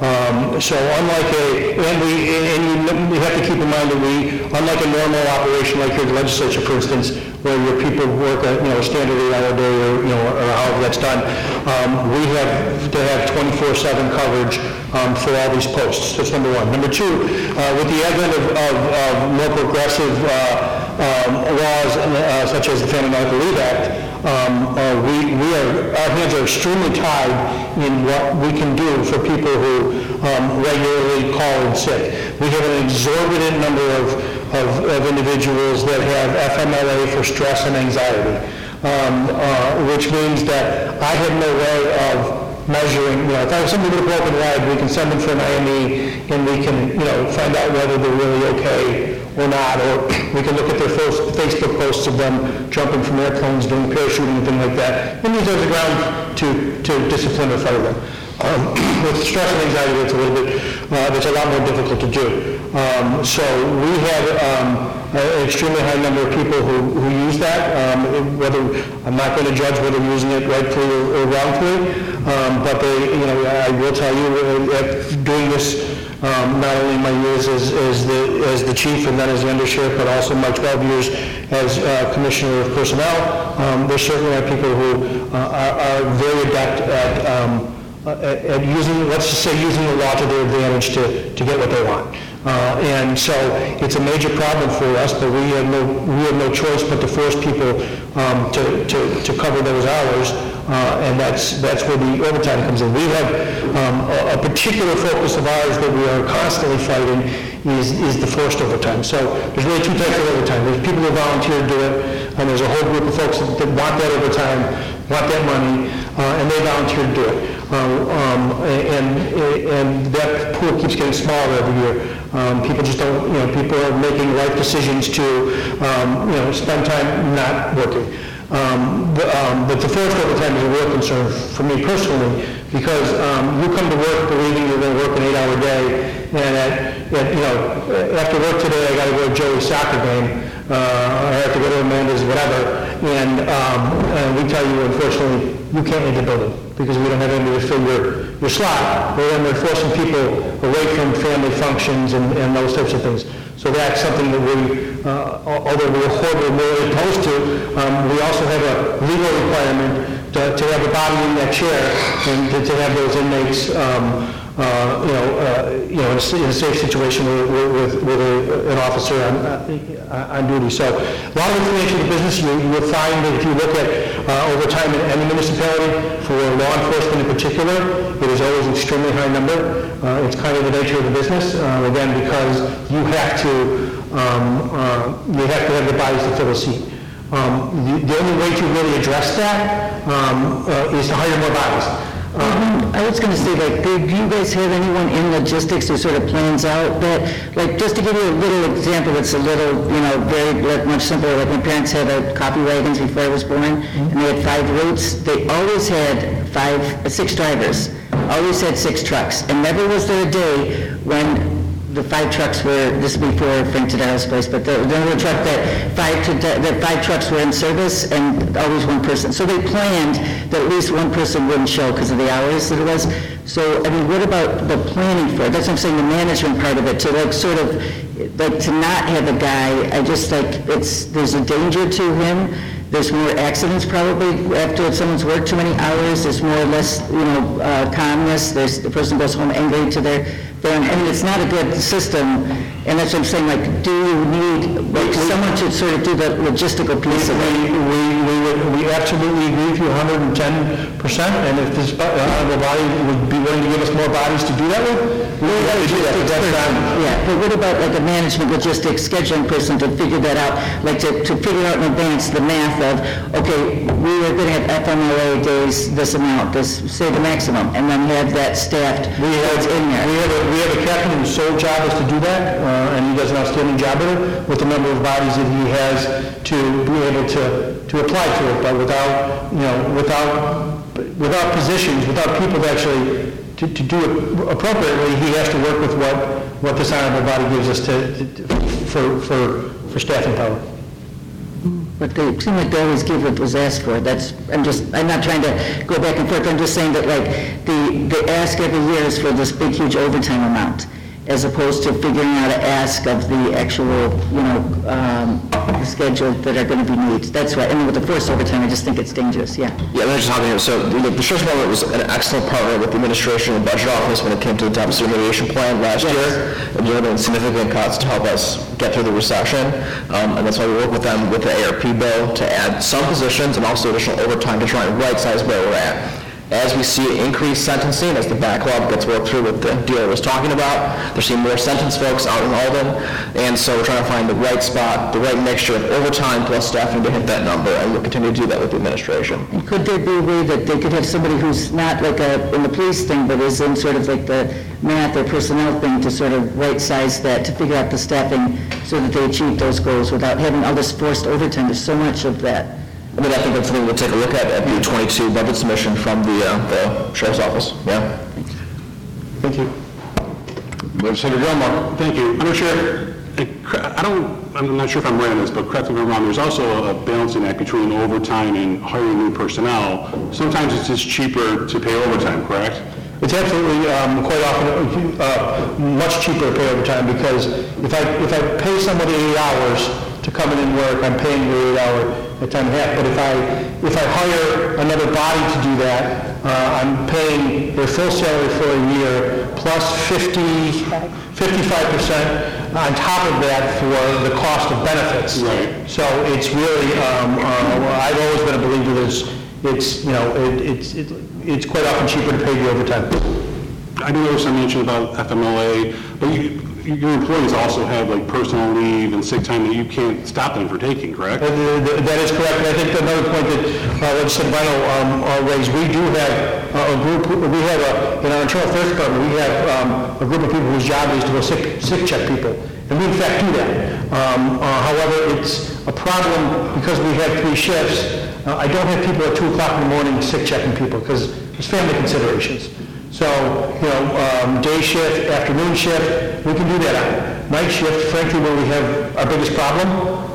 Speaker 13: Um, So unlike a, and we, and you- we have to keep in mind that we, unlike a normal operation like here at the legislature, for instance, where your people work a, you know, standard eight-hour day or, you know, or however that's done, um, we have to have 24/7 coverage um, for all these posts. That's number one. Number two, uh, with the advent of, of of more progressive uh, um, laws uh, such as the Family Medical Leave Act, um, uh, we, we are, our hands are extremely tied in what we can do for people who um, regularly call in sick. We have an exorbitant number of, of, of individuals that have FMLA for stress and anxiety, um, uh, which means that I have no way of measuring, you know, if I have somebody with a broken leg, we can send them for an IME and we can, you know, find out whether they're really okay or not, or we can look at their first Facebook posts of them jumping from airplanes, doing parachuting and things like that, and use those as a ground to, to discipline or fire them. Um, With stress and anxiety, it's a little bit, uh, it's a lot more difficult to do. Um, So we have um, an extremely high number of people who, who use that, um, whether, I'm not going to judge whether they're using it rightfully or or wrongfully, um, but they, you know, I will tell you, uh, uh, doing this um, not only my years as, as the, as the chief and then as the undersheriff, but also my 12 years as uh, commissioner of personnel. Um, There certainly are people who uh, are, are very adept at, um, uh, at using, let's just say, using the law to their advantage to, to get what they want. Uh, And so it's a major problem for us, but we have no, we have no choice but to force people um, to, to, to cover those hours, uh, and that's, that's where the overtime comes in. We have um, a a particular focus of ours that we are constantly fighting is, is the forced overtime. So there's really two types of overtime. There's people who volunteer to do it, and there's a whole group of folks that that want that overtime, want that money, uh, and they volunteer to do it. Uh, um, And, and that pool keeps getting smaller every year. Um, People just don't, you know, people are making life decisions to, um, you know, spend time not working. Um, But um, but the forced overtime is a real concern for me personally, because um, you come to work believing you're going to work an eight-hour day, and at, at, you know, after work today, I got to go to Joey's soccer game, uh, or I have to go to Amanda's, whatever, and um, and we tell you, unfortunately, you can't leave the building, because we don't have anybody to fill your, your slot, or then we're forcing people away from family functions and, and those types of things. So that's something that we, uh, although we're horribly really opposed to, um, we also have a legal requirement to, to have a body in that chair and to, to have those inmates, um, uh, you know, uh, you know, in a safe situation with, with, with a- an officer on, uh, on duty. So a lot of information in business, you, you will find that if you look at uh, overtime in any municipality, for law enforcement in particular, it is always an extremely high number. Uh, It's kind of the nature of the business, uh, again, because you have to, um, uh, you have to have the bodies to fill a seat. Um, The the only way to really address that um, uh, is to hire more bodies.
Speaker 5: I was going to say, like, do you guys have anyone in logistics who sort of plans out that, like, just to give you a little example, it's a little, you know, very, like, much simpler, like, my parents had a copy wagons before I was born, mm-hmm. and they had five routes, they always had five, six drivers, always had six trucks, and never was there a day when the five trucks were, this is before Frank Todaro's place, but the, was a truck that five, to- that five trucks were in service and always one person. So they planned that at least one person wouldn't show because of the hours that it was. So, I mean, what about the planning for it? That's what I'm saying, the management part of it, to like sort of, like to not have a guy, I just like, it's, there's a danger to him. There's more accidents probably after someone's worked too many hours. There's more or less, you know, uh, calmness. There's, the person goes home angry to their family. I mean, it's not a good system. And that's what I'm saying, like, do you need, like, someone to sort of do the logistical piece of it?
Speaker 13: We, we, we absolutely agree with you 110%, and if this uh, honorable body would be willing to give us more bodies to do that with, we would have to do that. but that's not-
Speaker 5: Yeah, but what about like a management logistics scheduling person to figure that out? Like to, to figure out in advance the math of, okay, we are going to have FMLA days, this amount, this, say the maximum, and then have that staffed,
Speaker 13: We have,
Speaker 5: in there.
Speaker 13: we have, a we have a captain whose sole job is to do that, uh, and he does an outstanding job of it, with the number of bodies that he has to be able to, to apply to it, but without, you know, without, without positions, without people to actually, to, to do it appropriately, he has to work with what, what this honorable body gives us to, to- for, for, for staffing power.
Speaker 5: But they seem like they always give what was asked for. That's, I'm just, I'm not trying to go back and forth. I'm just saying that like, the, the ask every year is for this big, huge overtime amount, as opposed to figuring out a ask of the actual, you know, um, schedule that are going to be needs. That's why, and with the forced overtime, I just think it's dangerous, yeah.
Speaker 4: Yeah, let me just hop in here. So the the sheriff's department was an excellent partner with the administration and budget office when it came to the deficit remediation plan last year. And been significant cuts to help us get through the recession. Um, And that's why we work with them with the ARP bill to add some positions and also additional overtime to try and right-size where we're at. As we see increased sentencing, as the backlog gets worked through what the dealer was talking about, they're seeing more sentenced folks out in Alden. And so we're trying to find the right spot, the right mixture of overtime plus staffing to hit that number. And we'll continue to do that with the administration.
Speaker 5: And could there be a way that they could have somebody who's not like a, in the police thing, but is in sort of like the math or personnel thing to sort of right-size that, to figure out the staffing so that they achieve those goals without having all this forced overtime? There's so much of that.
Speaker 4: I mean, I think that's something we'll take a look at, at the 22 budget submission from the, uh, the sheriff's office, yeah.
Speaker 13: Thank you.
Speaker 2: Legislator Gilmour.
Speaker 6: Thank you. Madam Chair, uh, cor- I don't, I'm not sure if I'm right on this, but correct me if I'm wrong, there's also a balancing act between overtime and hiring new personnel. Sometimes it's just cheaper to pay overtime, correct?
Speaker 13: It's absolutely, um, quite often, uh, much cheaper to pay overtime, because if I, if I pay somebody eight hours to come in and work, I'm paying the eight hour at time and a half, but if I, if I hire another body to do that, uh, I'm paying their full salary for a year, plus 50, 55% on top of that for the cost of benefits.
Speaker 6: Right.
Speaker 13: So it's really, um, uh, I've always been a believer that it's, it's, you know, it- it's, it- it's quite often cheaper to pay the overtime.
Speaker 6: I do notice I mentioned about FMLA, but you- your employees also have like personal leave and sick time that you can't stop them for taking, correct?
Speaker 13: Uh, th- That is correct, and I think another point that uh, Legislator Vinal um, uh, raised, we do have uh, a group, we have, a- in our internal affairs department, we have um, a group of people whose job is to go sick, sick check people, and we in fact do that. Um, uh, However, it's a problem because we have three shifts. Uh, I don't have people at 2 o'clock in the morning sick checking people, because there's family considerations. So, you know, um, day shift, afternoon shift, we can do that. Night shift, frankly, where we have our biggest problem,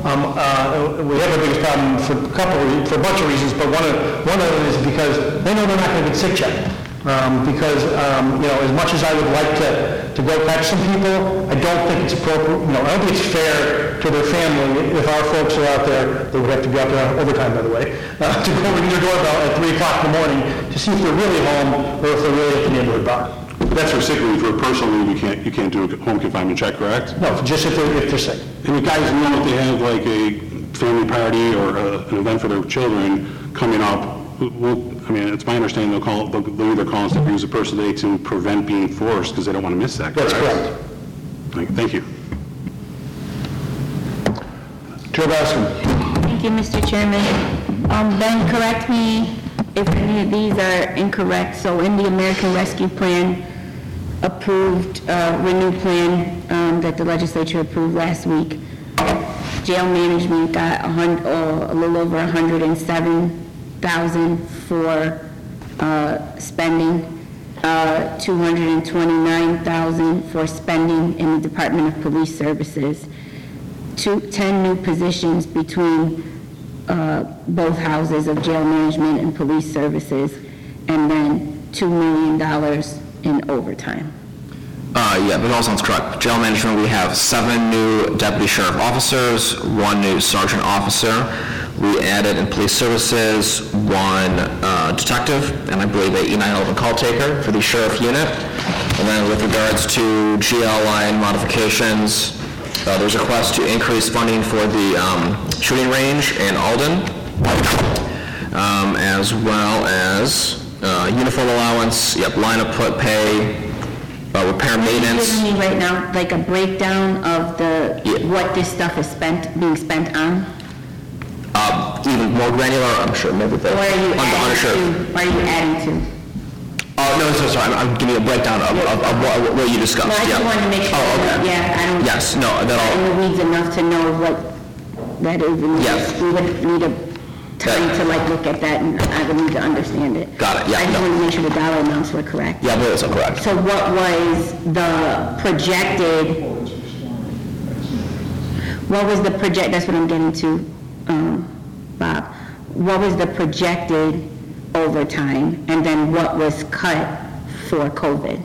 Speaker 13: um, uh, we have our biggest problem for a couple, for a bunch of reasons, but one of, one of them is because they know they're not going to get sick checked. Um, Because, um, you know, as much as I would like to, to go catch some people, I don't think it's appropriate, you know, I don't think it's fair to their family if our folks are out there, they would have to be out there overtime, by the way, uh, to go ring their doorbell at 3 o'clock in the morning to see if they're really home or if they're really at the neighborhood bar.
Speaker 6: That's for sick leave, for personal leave, you can't, you can't do a home confinement check, correct?
Speaker 13: No, just if they're, if they're sick.
Speaker 6: And the guys know if they have like a family party or uh, an event for their children coming up, will, I mean, it's my understanding they'll call, they'll they'll either call us to use a person day to prevent being forced because they don't want to miss that.
Speaker 13: That's correct.
Speaker 6: Thank- Thank you.
Speaker 13: Joe Baskin.
Speaker 9: Thank you, Mr. Chairman. Um, Ben, correct me if any of these are incorrect, so in the American Rescue Plan, approved, uh, renew plan, um, that the legislature approved last week, jail management got a hun, oh, a little over hundred and seven thousand for, uh, spending, uh, two hundred and twenty-nine thousand for spending in the Department of Police Services, two, 10 new positions between uh, both houses of jail management and police services, and then $2 million in overtime.
Speaker 4: Uh, yeah, that all sounds correct. Jail management, we have seven new deputy sheriff officers, one new sergeant officer. We added in police services, one uh, detective, and I believe a E911 call taker for the sheriff unit. And then with regards to GL line modifications, uh, there's a request to increase funding for the um, shooting range in Alden, um, as well as uh, uniform allowance, yep, line of put pay, uh, repair maintenance.
Speaker 9: Giving me right now, like a breakdown of the,
Speaker 4: Yeah.
Speaker 9: what this stuff is spent, being spent on?
Speaker 4: Uh, even more granular, I'm sure, maybe the,
Speaker 9: Or are you
Speaker 4: on the undershirt.
Speaker 9: adding to, are you adding to?
Speaker 4: Oh, no, so sorry, I'm, I'm giving a breakdown of, of, of what, what you discussed,
Speaker 9: No, I
Speaker 4: yeah.
Speaker 9: just wanted to make sure,
Speaker 4: Oh,
Speaker 9: that-
Speaker 4: okay.
Speaker 9: yeah, I don't.
Speaker 4: Yes, no,
Speaker 9: not
Speaker 4: that'll,
Speaker 9: in the weeds enough to know what that is, and
Speaker 4: Yeah.
Speaker 9: we would need a time
Speaker 4: Yeah.
Speaker 9: to like look at that, and I would need to understand it.
Speaker 4: Got it, yeah,
Speaker 9: I just
Speaker 4: no.
Speaker 9: wanted to make sure the dollar amounts were correct.
Speaker 4: yeah, it's all correct.
Speaker 9: So what was the projected, what was the project, that's what I'm getting to, um, Bob. What was the projected overtime, and then what was cut for COVID?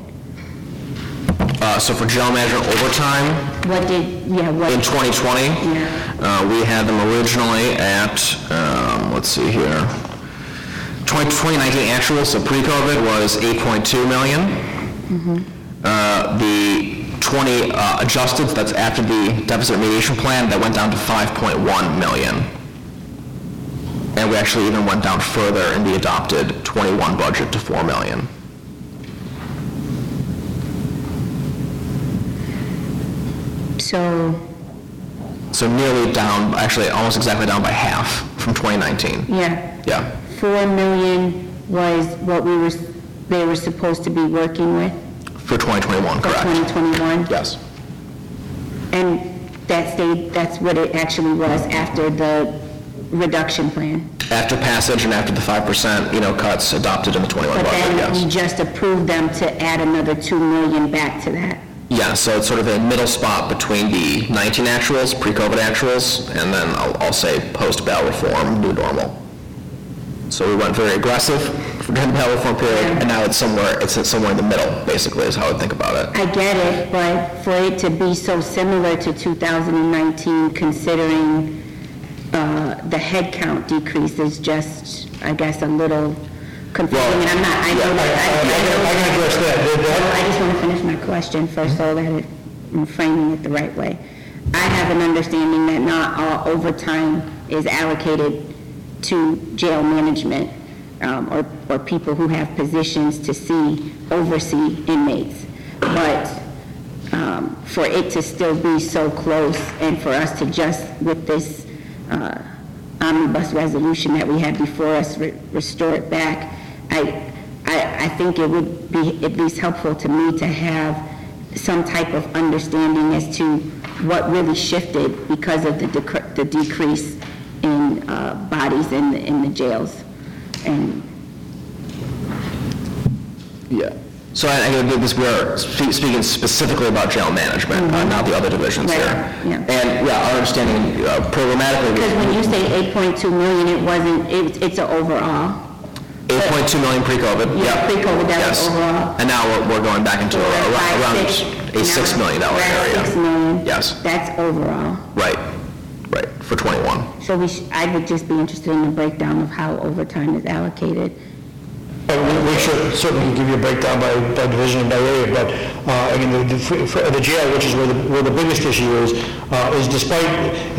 Speaker 4: Uh, so for jail management overtime,
Speaker 9: What did, yeah, what?
Speaker 4: in 2020,
Speaker 9: Yeah.
Speaker 4: uh, we had them originally at, um, let's see here, 20 2019 actual, so pre-COVID was 8.2 million. Uh, The 20 uh, adjusted, that's after the deficit remediation plan, that went down to 5.1 million. And we actually even went down further in the adopted 21 budget to 4 million.
Speaker 9: So,
Speaker 4: So nearly down, actually almost exactly down by half from 2019.
Speaker 9: yeah,
Speaker 4: Yeah.
Speaker 9: 4 million was what we were, they were supposed to be working with
Speaker 4: For 2021,
Speaker 9: for
Speaker 4: correct?
Speaker 9: 2021?
Speaker 4: Yes.
Speaker 9: And that stayed, that's what it actually was after the reduction plan?
Speaker 4: After passage and after the 5%, you know, cuts adopted in the 21
Speaker 9: But
Speaker 4: budget,
Speaker 9: then we just approved them to add another 2 million back to that?
Speaker 4: Yeah, so it's sort of a middle spot between the 19 actuals, pre-COVID actuals, and then I'll, I'll say post-bail reform, new normal. So we went very aggressive bail reform period, and now it's somewhere, it's somewhere in the middle, basically, is how I would think about it.
Speaker 9: I get it, but for it to be so similar to 2019, considering uh, the headcount decrease is just, I guess, a little confusing, and I'm not, I know I- I know
Speaker 13: I can address that.
Speaker 9: I just want to finish my question first, so that it- I'm framing it the right way. I have an understanding that not all overtime is allocated to jail management, um, or, or people who have positions to see, oversee inmates. But, um, for it to still be so close, and for us to just, with this, uh, omnibus resolution that we had before us, re- restore it back, I, I, I think it would be at least helpful to me to have some type of understanding as to what really shifted because of the decre- the decrease in uh, bodies in, the in the jails. And
Speaker 4: Yeah. So I, I think this, we are spe- speaking specifically about jail management, uh, not the other divisions
Speaker 9: Right,
Speaker 4: here.
Speaker 9: yeah.
Speaker 4: And, yeah, our understanding uh, programmatically,
Speaker 9: because when you say 8.2 million, it wasn't, it- it's an overall.
Speaker 4: 8.2 million pre-COVID,
Speaker 9: Yeah,
Speaker 4: yeah.
Speaker 9: pre-COVID, that was
Speaker 4: Yes.
Speaker 9: overall.
Speaker 4: And now we're, we're going back into
Speaker 9: We're
Speaker 4: around,
Speaker 9: five,
Speaker 4: around
Speaker 9: six,
Speaker 4: a $6 million area.
Speaker 9: 6 million.
Speaker 4: Yes.
Speaker 9: That's overall.
Speaker 4: Right, right, for 21.
Speaker 9: So we, I would just be interested in the breakdown of how overtime is allocated.
Speaker 13: Uh, We we should certainly give you a breakdown by, by division and by area, but, uh, I mean, the, the the jail, which is where the, where the biggest issue is, uh, is despite,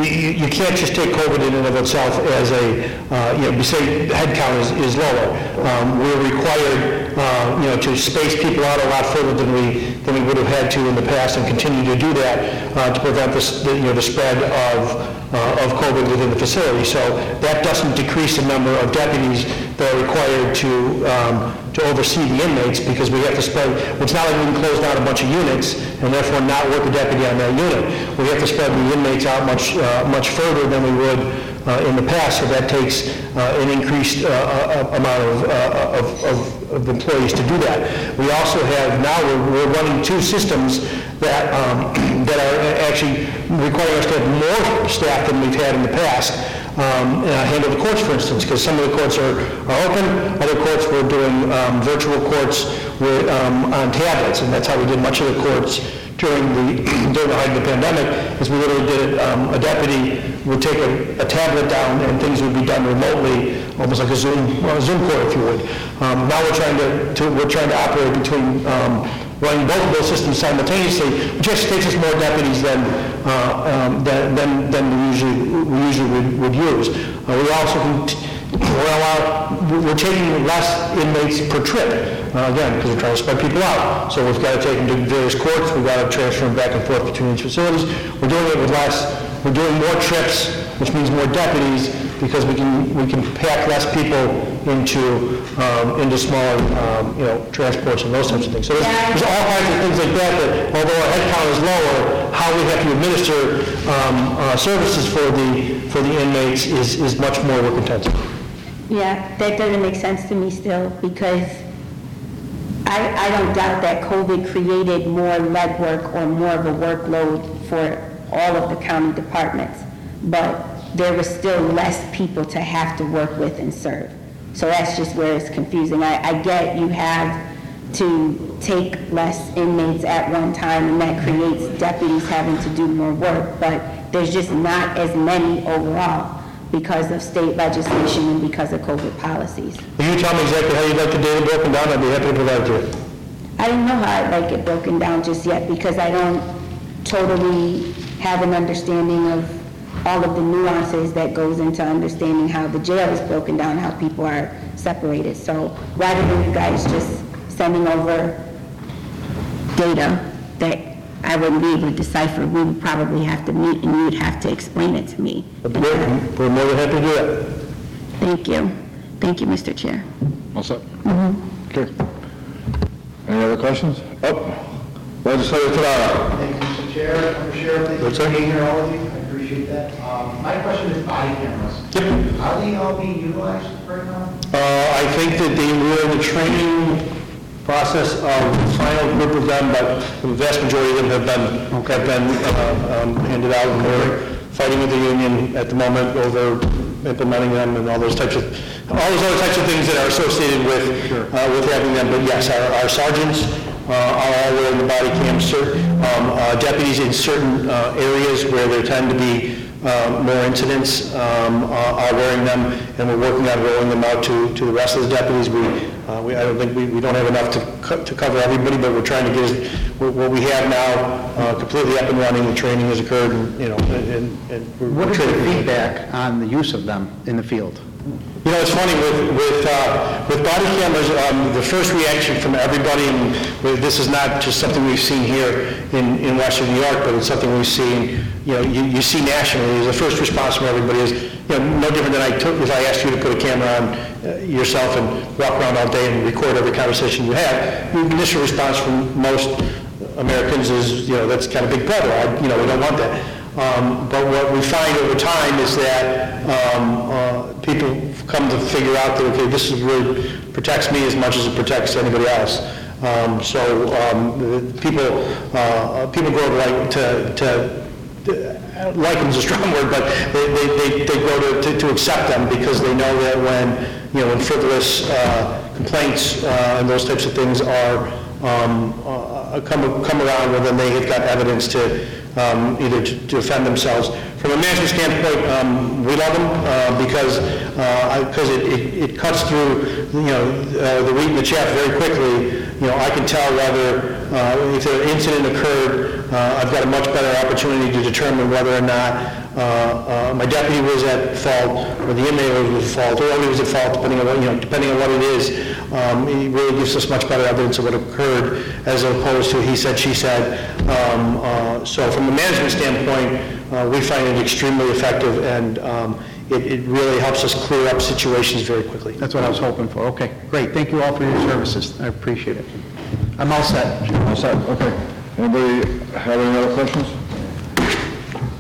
Speaker 13: you, you can't just take COVID in and of itself as a, uh, you know, we say headcount is, is lower. Um, We're required, uh, you know, to space people out a lot further than we, than we would have had to in the past and continue to do that, uh, to prevent the, you know, the spread of, uh, of COVID within the facility. So that doesn't decrease the number of deputies that are required to, um, to oversee the inmates because we have to spread, it's not like we can close down a bunch of units and therefore not work a deputy on that unit. We have to spread the inmates out much, uh, much further than we would uh, in the past, so that takes uh, an increased uh, uh, amount of, uh, of, of- of employees to do that. We also have, now we're, we're running two systems that, um, that are actually requiring us to have more staff than we've had in the past, um, uh, handle the courts, for instance, because some of the courts are, are open, other courts we're doing um, virtual courts with, um, on tablets, and that's how we did much of the courts during the, during the height of the pandemic, is we literally did it, um, a deputy would take a a tablet down and things would be done remotely, almost like a Zoom, well, a Zoom call, if you would. Um, Now we're trying to, to- we're trying to operate between um, running both of those systems simultaneously, just takes us more deputies than, uh, um, than, than than we usually, we usually would- would use. Uh, We also, can- we're allowed, we're taking less inmates per trip, uh, again, because we're trying to spread people out. So we've got to take them to various courts, we've got to transfer them back and forth between these facilities. We're doing it with less, we're doing more trips, which means more deputies, because we can, we can pack less people into, um, into smaller, um, you know, transports and those types of things. So there's, there's all kinds of things like that, that although our headcount is lower, how we have to administer, um, uh, services for the, for the inmates is, is much more work intensive.
Speaker 9: Yeah, that doesn't make sense to me still, because I, I don't doubt that COVID created more legwork or more of a workload for all of the county departments, but there was still less people to have to work with and serve. So that's just where it's confusing. I, I get you have to take less inmates at one time, and that creates deputies having to do more work, but there's just not as many overall because of state legislation and because of COVID policies.
Speaker 13: Will you tell me exactly how you'd like the data broken down? I'd be happy to provide it you.
Speaker 9: I don't know how I'd like it broken down just yet because I don't totally have an understanding of all of the nuances that goes into understanding how the jail is broken down, how people are separated. So rather than you guys just sending over data that I wouldn't be able to decipher, we would probably have to meet and you would have to explain it to me.
Speaker 13: We're we're more than happy to do that.
Speaker 9: Thank you. Thank you, Mr. Chair.
Speaker 2: All set? Mm-hmm. Okay. Any other questions? Oh, Legislator Ferrara.
Speaker 10: Thank you, Mr. Chair, Mr. Sheriff, thank you for being here, all of you, I appreciate that. Um, My question is body cameras. Are they all being utilized right now?
Speaker 13: Uh, I think that they were in the training process of the final group of them, but the vast majority of them have been, have been uh, um, handed out, and we're fighting with the union at the moment over implementing them and all those types of, all those other types of things that are associated with, uh, with having them. But yes, our our sergeants are all wearing the body cams, cer- um, uh, deputies in certain uh, areas where there tend to be uh, more incidents um, are are wearing them, and we're working on rolling them out to, to the rest of the deputies. We, uh, we, I don't think, we, we don't have enough to, co- to cover everybody, but we're trying to get, as- what what we have now uh, completely up and running, the training has occurred, and, you know, and, and we're
Speaker 10: What is the feedback on the use of them in the field?
Speaker 13: You know, it's funny, with, with, uh, with body cameras, um, the first reaction from everybody, and this is not just something we've seen here in, in Western New York, but it's something we've seen, you know, you, you see nationally, the first response from everybody is, you know, no different than I took, if I asked you to put a camera on uh, yourself and walk around all day and record every conversation you have, the initial response from most Americans is, you know, that's kind of big brother, I, you know, we don't want that. Um, But what we find over time is that um, uh, people come to figure out that, okay, this is really protects me as much as it protects anybody else. Um, So um, people, uh, people grow to like, to, to, like is a strong word, but they, they, they- they grow to- to, to accept them because they know that when, you know, when frivolous uh, complaints uh, and those types of things are, um, uh, come, come around, well, then they have got evidence to, um, either to to defend themselves. From a management standpoint, um, we love them, uh, because, uh, because it, it it cuts through, you know, uh, the wheat and the chaff very quickly. You know, I can tell whether, uh, if an incident occurred, uh, I've got a much better opportunity to determine whether or not uh, uh, my deputy was at fault, or the inmate was at fault, or he was at fault, depending on, what you know, depending on what it is. Um, It really gives us much better evidence of what occurred, as opposed to he said, she said. Um, uh, So from a management standpoint, uh, we find it extremely effective, and um, it it really helps us clear up situations very quickly.
Speaker 14: That's what I was hoping for. Okay, great. Thank you all for your services. I appreciate it. I'm all set.
Speaker 2: All set, okay. Anybody have any other questions?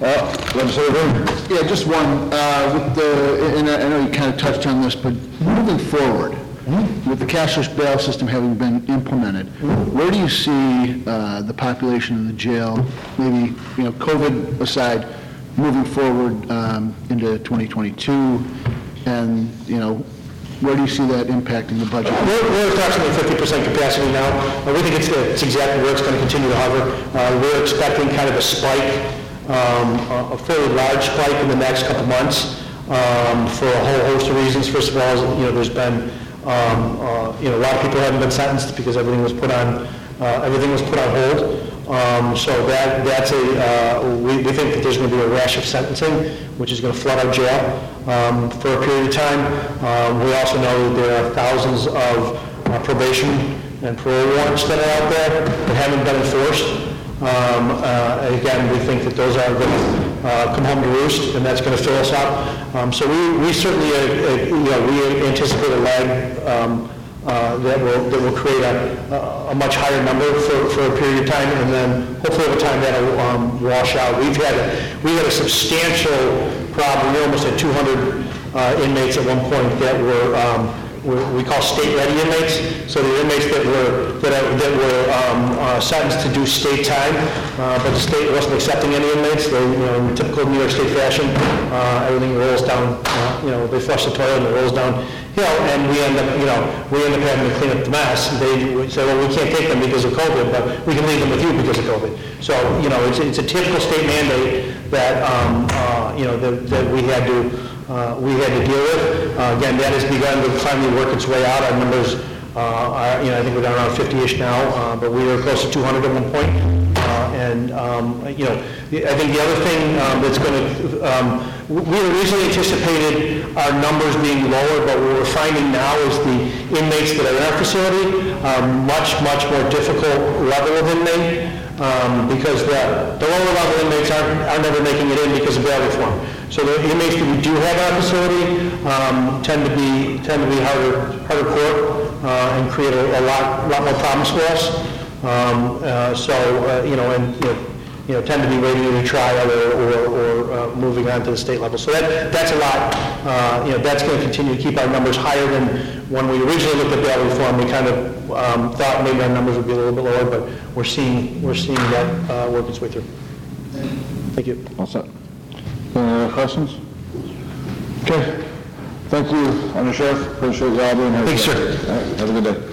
Speaker 2: Uh, Legislator
Speaker 15: Yeah, just one, uh, with the, and I I know you kind of touched on this, but moving forward, with the cashless bail system having been implemented, where do you see uh, the population in the jail, maybe, you know, COVID aside, moving forward um, into 2022? And, you know, where do you see that impacting the budget?
Speaker 13: We're we're approximately 50% capacity now. Uh, We think it's it's exactly where it's going to continue to hover. Uh, We're expecting kind of a spike, um, a fairly large spike in the next couple months um, for a whole host of reasons. First of all, you know, there's been, um, uh, you know, a lot of people haven't been sentenced because everything was put on, uh, everything was put on hold. Um, So that, that's a, uh, we we think that there's going to be a rash of sentencing, which is going to flood our jail um, for a period of time. Um, We also know that there are thousands of uh, probation and parole warrants that are out there that haven't been enforced. Um, uh, Again, we think that those are going to come home to roost, and that's going to fill us up. Um, So we we certainly, uh, uh, you know, we anticipate a lag um, uh, that will, that will create a, a much higher number for, for a period of time, and then hopefully over time that'll um, wash out. We've had, a- we had a substantial problem, we almost had 200 uh, inmates at one point that were, um, we- call state-ready inmates, so the inmates that were, that are- that were um, uh, sentenced to do state time, uh, but the state wasn't accepting any inmates, they, you know, in typical New York State fashion, uh, everything rolls down, uh, you know, they flush the toilet and it rolls down hill, and we end up, you know, we end up having to clean up the mess. They say, well, we can't take them because of COVID, but we can leave them with you because of COVID. So, you know, it's, it's a typical state mandate that, um, uh, you know, that, that we had to, uh, we had to deal with. Uh, Again, that has begun to finally work its way out. Our numbers, uh, are, you know, I think we're down around 50-ish now, uh, but we were close to 200 at one point. Uh, And, um, you know, I think the other thing um, that's going to, we originally anticipated our numbers being lower, but what we're finding now is the inmates that are in our facility are much, much more difficult level of inmate, um, because the, the lower level inmates aren't, are never making it in because of bail reform. So the inmates that we do have in our facility um, tend to be, tend to be harder, harder core, uh, and create a a lot, lot more problems for us. Um, uh, So, uh, you know, and, you know, you know, tend to be waiting to trial or, or, or uh, moving on to the state level. So that, that's a lot, uh, you know, that's going to continue to keep our numbers higher than when we originally looked at bail reform. We kind of um, thought maybe our numbers would be a little bit lower, but we're seeing, we're seeing that uh, work its way through. Thank you.
Speaker 2: All set. Any other questions? Okay. Thank you, Under Sheriff. Appreciate your being here.
Speaker 13: Thanks, sir.
Speaker 2: All right, Have a good day.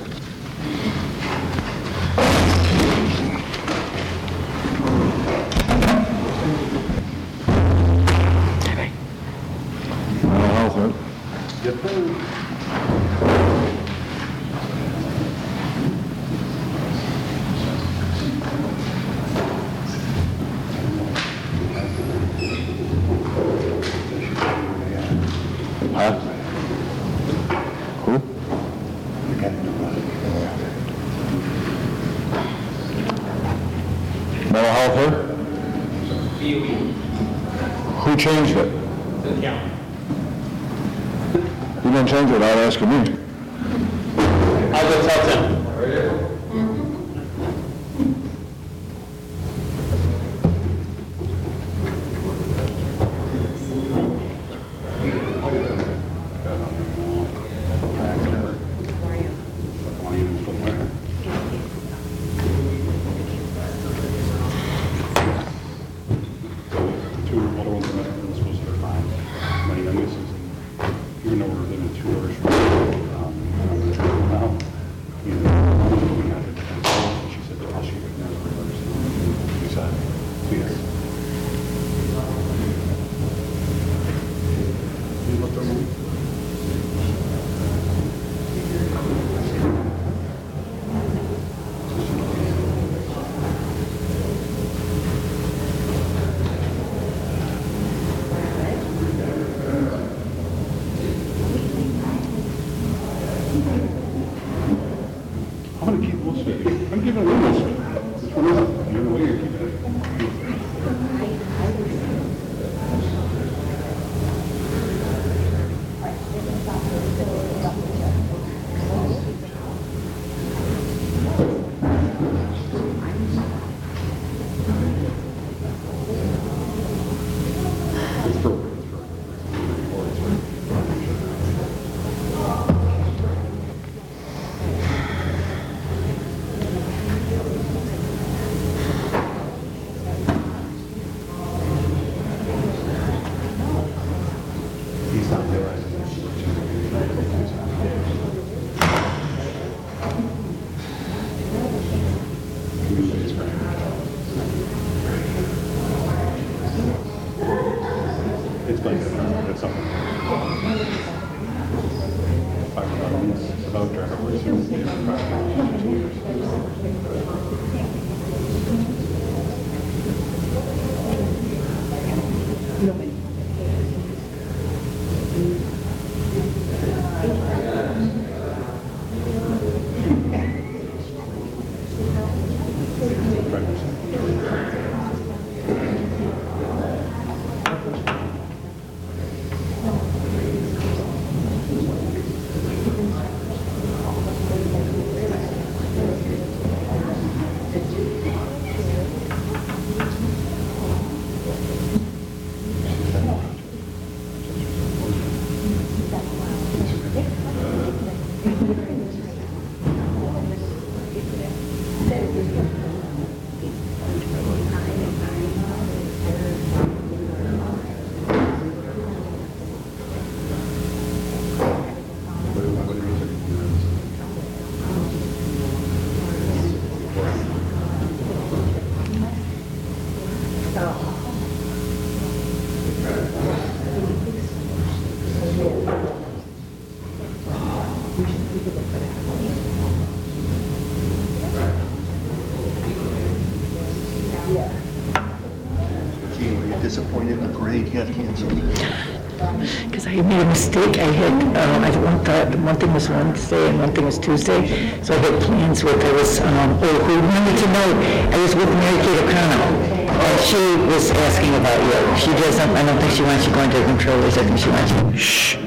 Speaker 5: Mistake, I had, uh, I one thought, one thing was Wednesday and one thing was Tuesday, so I had plans with, I was, um, oh, who wanted to know, I was with Mary Kate O'Connell, and she was asking about you. She doesn't, I don't think she wants you going to the controllers, I think she wants you, shh.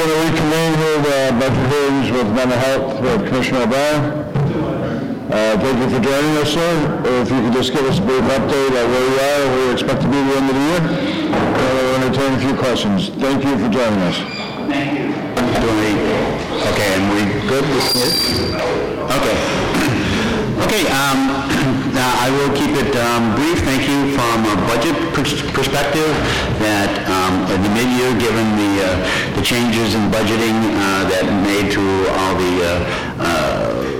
Speaker 2: Going to reconvene here the budget hearings with mental health with Commissioner O'Brien. Uh, Thank you for joining us, sir. If you could just give us a brief update on where you are, and where you expect to be at the end of the year, and we'll entertain a few questions. Thank you for joining us.
Speaker 1: Thank you. Okay, and we good with it? Okay. Um, uh, I will keep it um, brief. Thank you from a budget pers- perspective, that um, at the mid-year, given the, uh, the changes in budgeting uh, that made to all the uh, uh,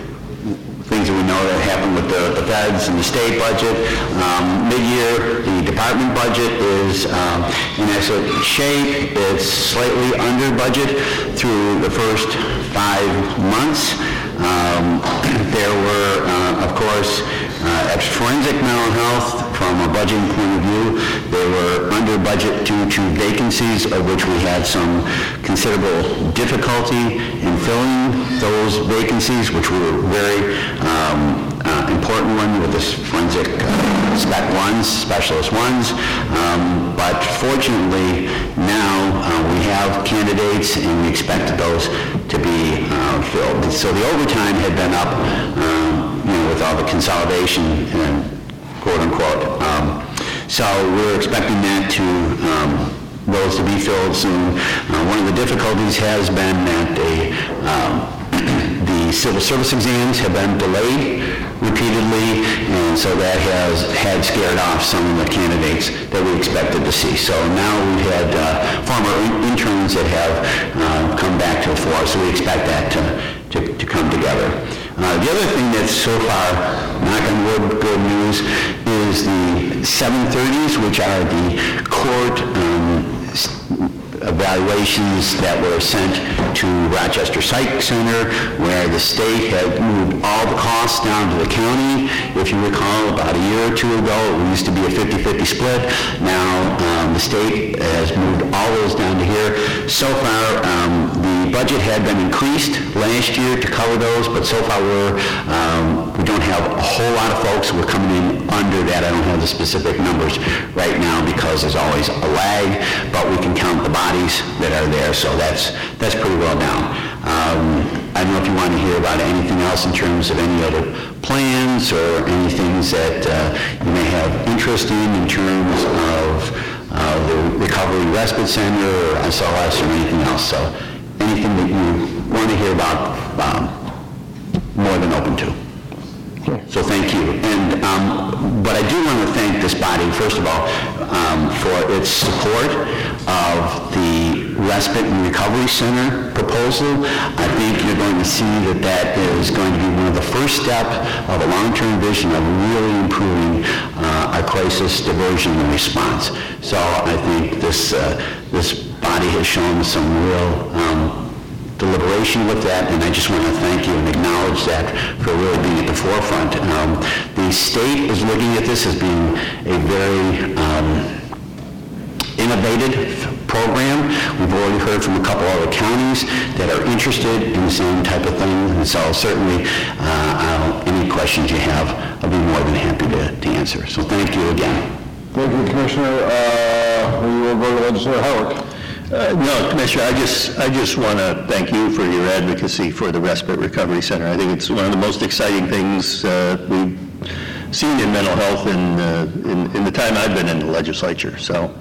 Speaker 1: things that we know that happened with the the feds and the state budget. Um, Mid-year, the department budget is um, in excellent shape. It's slightly under budget through the first five months. Um, There were, uh, of course, uh, at forensic mental health, from a budgeting point of view, they were under budget due to vacancies, of which we had some considerable difficulty in filling those vacancies, which were very um, uh, important one with this forensic uh, spec ones, specialist ones. Um, But fortunately, now uh, we have candidates and we expect those to be uh, filled. So the overtime had been up, know, with all the consolidation and quote unquote. Um, So we're expecting that to, um, those to be filled soon. Uh, One of the difficulties has been that the, um, the civil service exams have been delayed repeatedly, and so that has had scared off some of the candidates that we expected to see. So now we've had uh, former in- interns that have uh, come back to the fore, so we expect that to, to to come together. Uh, The other thing that's so far, knock on wood, good news, is the 730s, which are the court um, evaluations that were sent to Rochester Psych Center, where the state had moved all the costs down to the county. If you recall, about a year or two ago, it used to be a 50-50 split. Now, um, the state has moved all those down to here. So far, um, the budget had been increased last year to cover those, but so far, we're, um, we don't have a whole lot of folks. We're coming in under that. I don't have the specific numbers right now because there's always a lag, but we can count the bodies that are there, so that's, that's pretty well down. Um, I don't know if you want to hear about anything else in terms of any other plans or any things that uh, you may have interest in in terms of uh, the Recovery Respite Center or SLS or anything else. So anything that you want to hear about, um, more than open to. So thank you. And, um, but I do want to thank this body, first of all, um, for its support of the Respite and Recovery Center proposal. I think you're going to see that that is going to be one of the first step of a long-term vision of really improving uh, our crisis diversion and response. So I think this, uh, this body has shown some real um, deliberation with that, and I just want to thank you and acknowledge that for really being at the forefront. Um, The state is looking at this as being a very um, innovative program. We've already heard from a couple other counties that are interested in the same type of thing, and so certainly, uh, any questions you have, I'll be more than happy to to answer. So thank you again.
Speaker 2: Thank you, Commissioner. Uh, We will go to Legislator Howard.
Speaker 3: Uh, No, Commissioner, I just, I just want to thank you for your advocacy for the Respite Recovery Center. I think it's one of the most exciting things uh, we've seen in mental health in, uh, in in the time I've been in the legislature. So,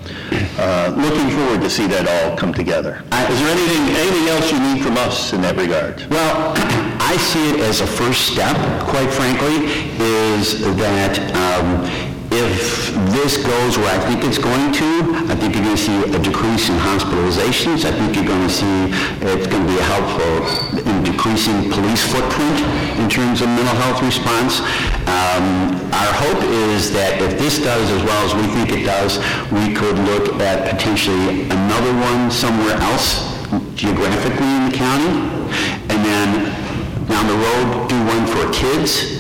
Speaker 3: uh, looking forward to see that all come together. Is there anything, anything else you need from us in that regard?
Speaker 1: Well, I see it as a first step, quite frankly, is that um, if this goes where I think it's going to, I think to see a decrease in hospitalizations. I think you're going to see it's going to be helpful in decreasing police footprint in terms of mental health response. Um, Our hope is that if this does as well as we think it does, we could look at potentially another one somewhere else geographically in the county, and then down the road, do one for kids,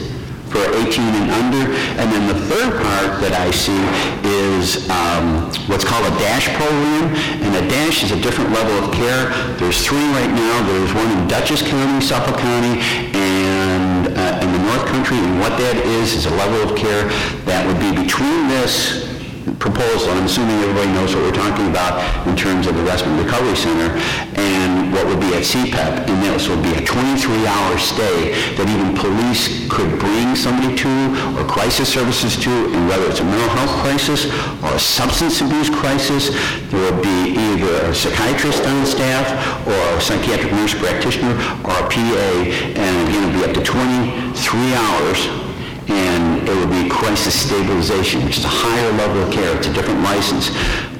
Speaker 1: for 18 and under. And then the third part that I see is um, what's called a DASH program, and a DASH is a different level of care. There's three right now. There's one in Dutchess County, Suffolk County, and uh, in the North Country, and what that is, is a level of care that would be between this proposal, I'm assuming everybody knows what we're talking about in terms of the Respite Recovery Center, and what would be at CPEP, and this would be a 23-hour stay that even police could bring somebody to, or crisis services to, and whether it's a mental health crisis or a substance abuse crisis, there would be either a psychiatrist on staff, or a psychiatric nurse practitioner, or a PA, and again, it'd be up to 23 hours, and it would be crisis stabilization, which is a higher level of care, it's a different license.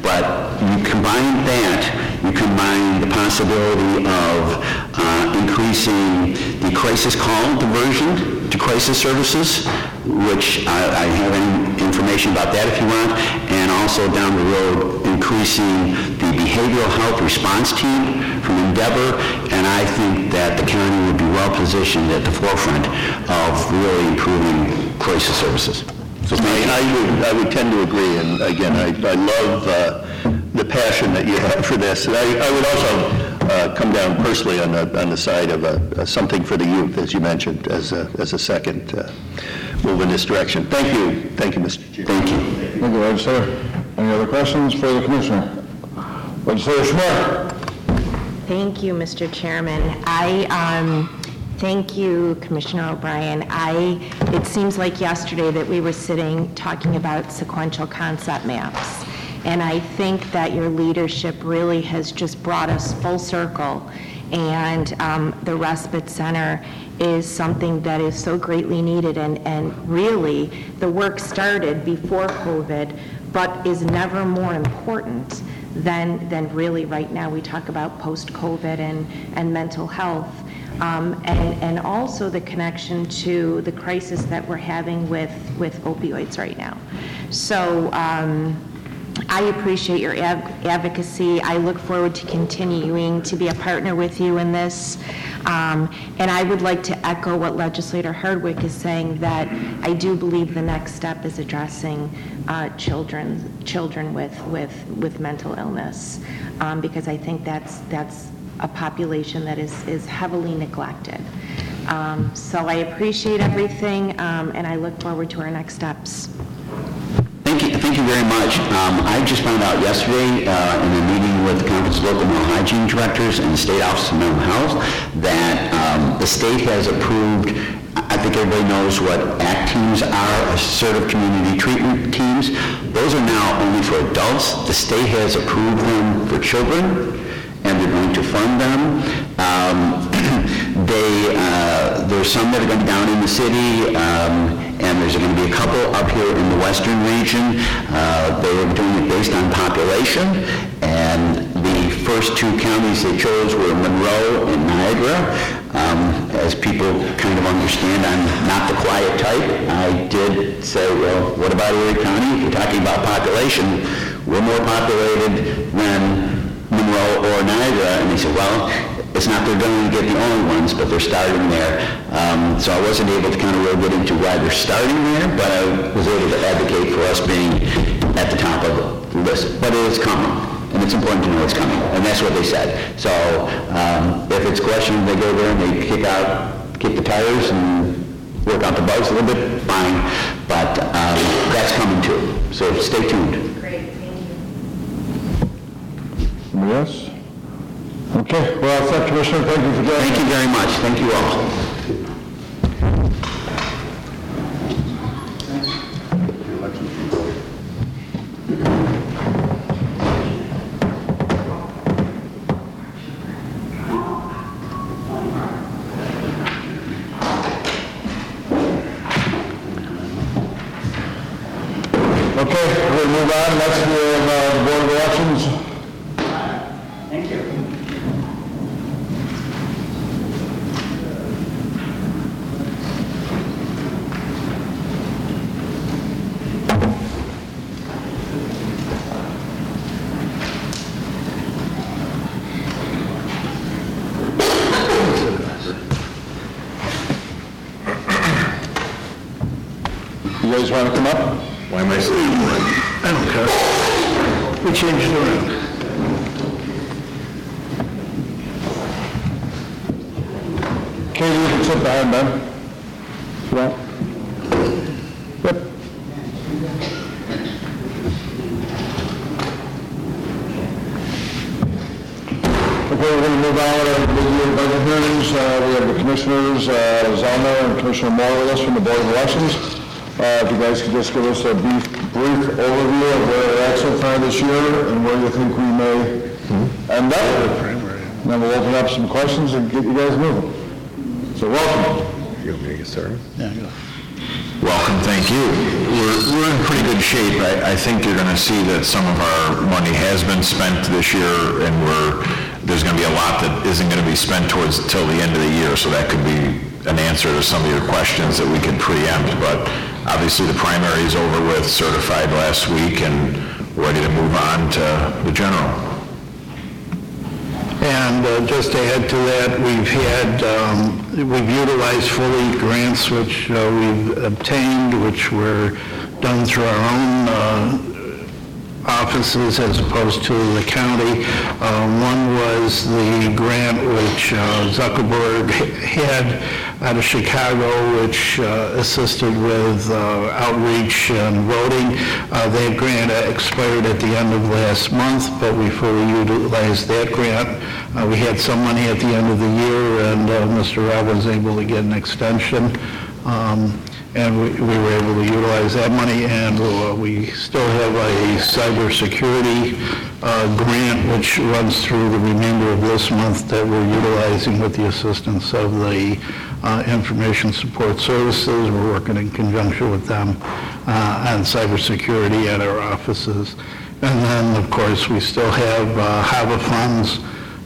Speaker 1: But you combine that, you combine the possibility of uh, increasing the crisis call diversion to crisis services, which I I have any information about that if you want, and also down the road, increasing the behavioral health response team from Endeavor, and I think that the county would be well-positioned at the forefront of really improving crisis services. So
Speaker 3: I I would, I would tend to agree, and again, I, I love uh, the passion that you have for this. And I, I would also uh, come down personally on the, on the side of a- a something for the youth, as you mentioned, as a, as a second uh, move in this direction. Thank you, thank you, Mr. Chair.
Speaker 1: Thank you.
Speaker 2: Thank you, legislator. Any other questions for the commissioner? Legislator Schmidt?
Speaker 8: Thank you, Mr. Chairman. I, um, thank you, Commissioner O'Brien. I, it seems like yesterday that we were sitting talking about sequential intercept maps. And I think that your leadership really has just brought us full circle. And um, the respite center is something that is so greatly needed. And, and really, the work started before COVID, but is never more important than, than really right now. We talk about post-COVID and, and mental health. Um, and, and also the connection to the crisis that we're having with, with opioids right now. So, um, I appreciate your ad- advocacy. I look forward to continuing to be a partner with you in this. Um, And I would like to echo what legislator Hardwick is saying, that I do believe the next step is addressing uh, children, children with, with, with mental illness, Um, because I think that's, that's a population that is, is heavily neglected. Um, So I appreciate everything, um, and I look forward to our next steps.
Speaker 1: Thank you, very much. Um, I just found out yesterday, uh, in a meeting with the Conference of Local Mental Hygiene Directors and the State Office of Mental Health, that um, the state has approved, I think everybody knows what ACT teams are, Assertive Community Treatment Teams. Those are now only for adults. The state has approved them for children, and they're going to fund them. Um, They, uh, there's some that are going to be down in the city, um, and there's going to be a couple up here in the western region. Uh, They are doing it based on population, and the first two counties they chose were Monroe and Niagara. Um, As people kind of understand, I'm not the quiet type. I did say, well, what about Erie County? If you're talking about population, we're more populated than Monroe or Niagara, and they said, well, it's not they're going to get the only ones, but they're starting there. Um, So I wasn't able to kind of really get into why they're starting there, but I was able to advocate for us being at the top of the list. But it is coming, and it's important to know it's coming, and that's what they said. So um, if it's questioned, they go there and they kick out, kick the tires and work out the bugs a little bit, fine, but um, that's coming too. So stay tuned.
Speaker 7: Great, thank you.
Speaker 2: Anybody else? Okay, well, thank Commissioner, thank you for joining. us.
Speaker 1: Thank you very much. Thank you all.
Speaker 2: Okay, we'll move on. Next, we have uh, the Board of Elections.
Speaker 10: Thank you.
Speaker 2: You guys want to come up?
Speaker 3: Why am I sitting?
Speaker 2: I don't care. We changed it around. Katie, you can sit behind Ben. If you want. Yep. Okay, we're going to move on with our mid-year budget hearings. Uh, We have the commissioners, uh, Zellner and Commissioner Mohr with us from the Board of Elections. Uh, If you guys could just give us a brief brief overview of where we're at so far this year and where you think we may end up. Then we'll open up some questions and get you guys moving. So welcome.
Speaker 4: You want me to get started?
Speaker 2: Yeah, go.
Speaker 4: Welcome, thank you. We're, we're in pretty good shape. I, I think you're gonna see that some of our money has been spent this year, and we're, there's gonna be a lot that isn't gonna be spent towards, till the end of the year, so that could be an answer to some of your questions that we could preempt, but obviously the primary is over with, certified last week, and ready to move on to the general.
Speaker 16: And uh, just to add to that, we've had, um, we've utilized fully grants which uh, we've obtained, which were done through our own uh, offices as opposed to the county. Uh, One was the grant which uh, Zuckerberg had out of Chicago, which uh, assisted with uh, outreach and voting. Uh, That grant expired at the end of last month, but we fully utilized that grant. Uh, We had some money at the end of the year, and uh, Mr. Rob was able to get an extension. Um, and we we were able to utilize that money, and uh, we still have a cybersecurity uh, grant which runs through the remainder of this month that we're utilizing with the assistance of the uh, Information Support Services. We're working in conjunction with them uh, on cybersecurity at our offices. And then, of course, we still have uh, HAVA funds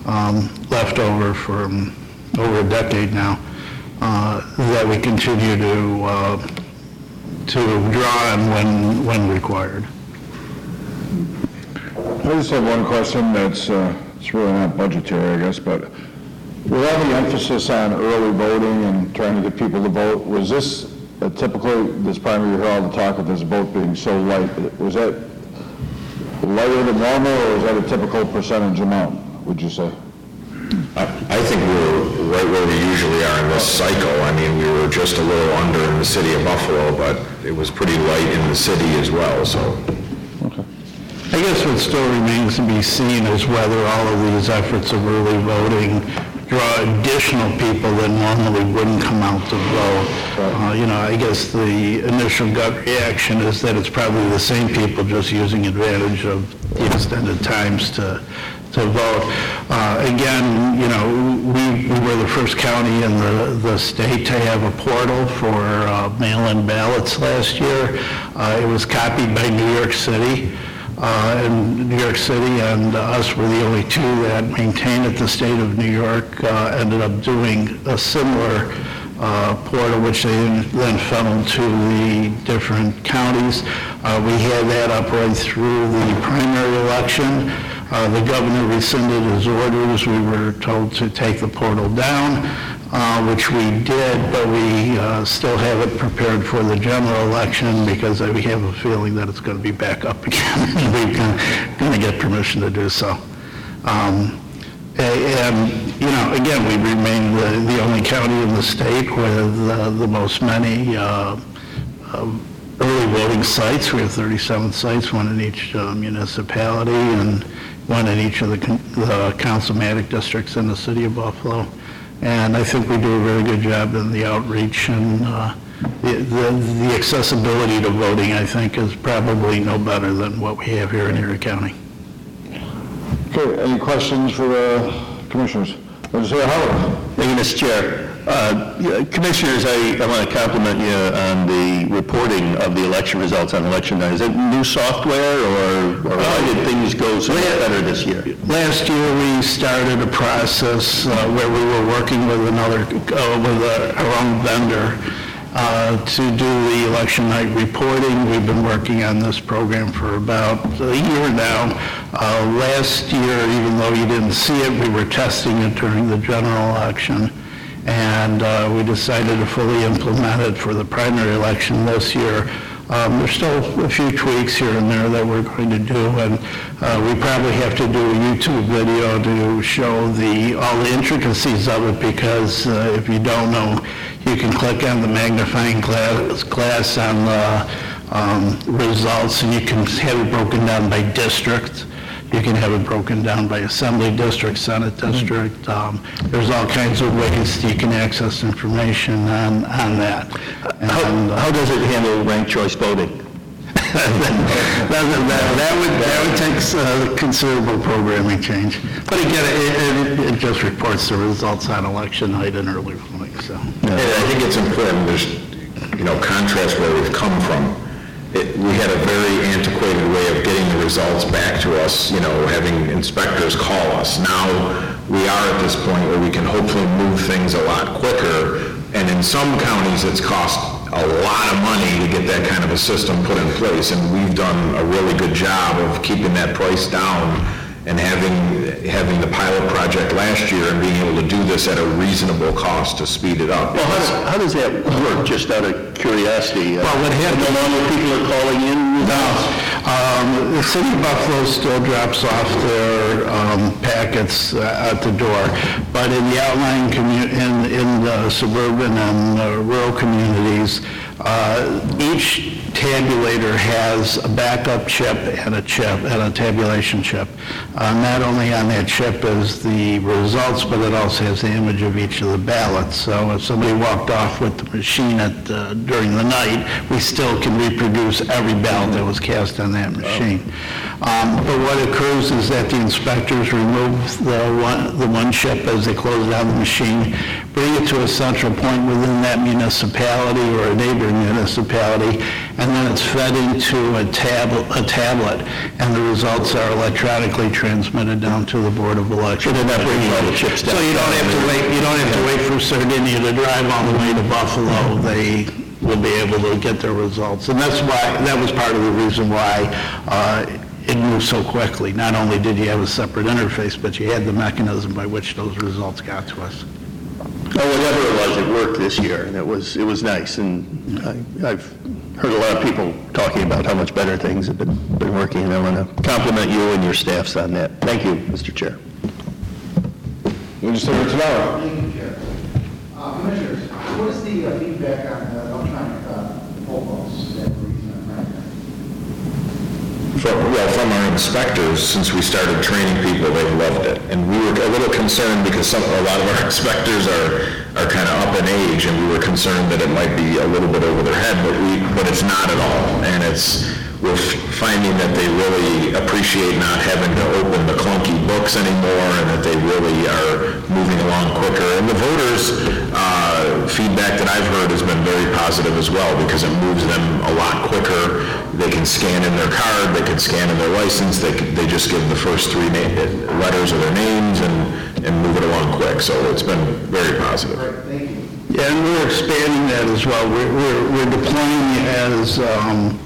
Speaker 16: um, left over from over a decade now uh, that we continue to, uh, to draw on when, when required.
Speaker 2: I just have one question that's, uh, it's really not budgetary, I guess, but with all the emphasis on early voting and trying to get people to vote, was this a typically, this primary, you hear all the talk of this vote being so light, was that lighter than normal, or was that a typical percentage amount, would you say?
Speaker 4: I I think we're right where we usually are in this cycle. I mean, we were just a little under in the city of Buffalo, but it was pretty light in the city as well, so.
Speaker 16: I guess what still remains to be seen is whether all of these efforts of early voting draw additional people that normally wouldn't come out to vote. Uh, You know, I guess the initial gut reaction is that it's probably the same people just using advantage of the extended times to, to vote. Uh, Again, you know, we, we were the first county in the, the state to have a portal for uh, mail-in ballots last year. Uh, It was copied by New York City uh, in New York City, and us were the only two that maintained it. The state of New York uh, ended up doing a similar uh, portal, which they then funneled to the different counties. Uh, We had that up right through the primary election. Uh, The governor rescinded his orders. We were told to take the portal down, uh, which we did, but we uh, still have it prepared for the general election because we have a feeling that it's going to be back up again. We're going to get permission to do so. Um, And, you know, again, we remain the the only county in the state with uh, the most many uh, um, early voting sites. We have 37 sites, one in each uh, municipality and one in each of the con- the councilmatic districts in the city of Buffalo. And I think we do a very good job in the outreach and uh, the the- the accessibility to voting, I think, is probably no better than what we have here in Erie County.
Speaker 2: Okay, any questions for the commissioners? Legislator Hardwick?
Speaker 3: Thank you, Mr. Chair. Uh, Commissioners, I, I want to compliment you on the reporting of the election results on election night. Is it new software, or or why did things go so much better this year?
Speaker 16: Last year, we started a process uh, where we were working with another, uh, with uh, our own vendor uh, to do the election night reporting. We've been working on this program for about a year now. Uh, Last year, even though you didn't see it, we were testing it during the general election, and uh, we decided to fully implement it for the primary election this year. Um, There's still a few tweaks here and there that we're going to do, and uh, we probably have to do a YouTube video to show the, all the intricacies of it, because uh, if you don't know, you can click on the magnifying glass, glass on the um, results, and you can have it broken down by district, You can have it broken down by assembly district, senate district. Um, There's all kinds of ways you can access information on, on that.
Speaker 3: How,
Speaker 16: And, uh,
Speaker 3: how does it handle ranked choice voting?
Speaker 16: that, that- that would, that would take uh, considerable programming change. But again, it, it- it just reports the results on election night and early voting, so.
Speaker 4: And I think it's important, there's, you know, contrast where we've come from. We had a very antiquated way of getting the results back to us, you know, having inspectors call us. Now, we are at this point where we can hopefully move things a lot quicker, and in some counties, it's cost a lot of money to get that kind of a system put in place, and we've done a really good job of keeping that price down and having, having the pilot project last year and being able to do this at a reasonable cost to speed it up.
Speaker 3: Well, how does, how does that work, just out of curiosity?
Speaker 16: Well, what happens-
Speaker 3: No longer people are calling in?
Speaker 16: Um, The city of Buffalo still drops off their um, packets uh, at the door, but in the outlying commu, in, in the suburban and uh, rural communities, uh, each tabulator has a backup chip and a chip, and a tabulation chip. Uh, Not only on that chip is the results, but it also has the image of each of the ballots. So if somebody walked off with the machine at, uh, during the night, we still can reproduce every ballot that was cast on that machine. Um, But what occurs is that the inspectors remove the one, the one chip as they close down the machine, bring it to a central point within that municipality or a neighboring municipality, then it's fed into a tablet, a tablet, and the results are electronically transmitted down to the Board of Elections.
Speaker 3: they're not bringing all the chips down.
Speaker 16: So you don't have to wait, you don't have to wait for Sardinia to drive all the way to Buffalo. They will be able to get their results. And that's why, that was part of the reason why uh, it moved so quickly. Not only did you have a separate interface, but you had the mechanism by which those results got to us.
Speaker 3: Well, whatever it was, it worked this year, and it was, it was nice, and I- I've heard a lot of people talking about how much better things have been, been working, and I want to compliment you and your staffs on that. Thank you, Mr. Chair.
Speaker 2: Legislator Todaro.
Speaker 10: Thank you, Chair. Uh, Commissioners, what is the uh, feedback on the electronic uh, poll books that we're using right now?
Speaker 4: From, well, from our inspectors, since we started training people, they've loved it. And we were a little concerned because some, a lot of our inspectors are, are kind of up in age, and we were concerned that it might be a little bit over their head, but we, but it's not at all. And it's, we're f- finding that they really appreciate not having to open the clunky books anymore, and that they really are moving along quicker. And the voters, uh, feedback that I've heard has been very positive as well, because it moves them a lot quicker. They can scan in their card, they can scan in their license, they, could- they just give the first three na- letters of their names and, and move it along quick. So it's been very positive.
Speaker 16: Yeah, and we're expanding that as well. We're, we're, we're deploying as, um,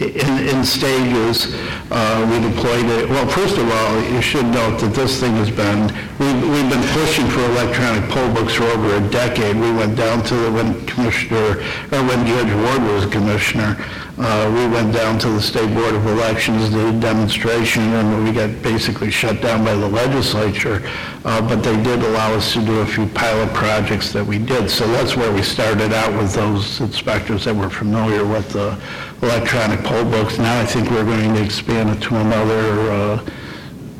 Speaker 16: in, in stages. Uh, we deployed it, well, first of all, you should note that this thing has been, we've, we've been pushing for electronic poll books for over a decade. We went down to the, when Commissioner, or when Judge Ward was Commissioner, uh, we went down to the State Board of Elections, did a demonstration, and we got basically shut down by the legislature. Uh, but they did allow us to do a few pilot projects that we did. So that's where we started out with those inspectors that were familiar with the electronic poll books. Now I think we're going to expand it to another uh,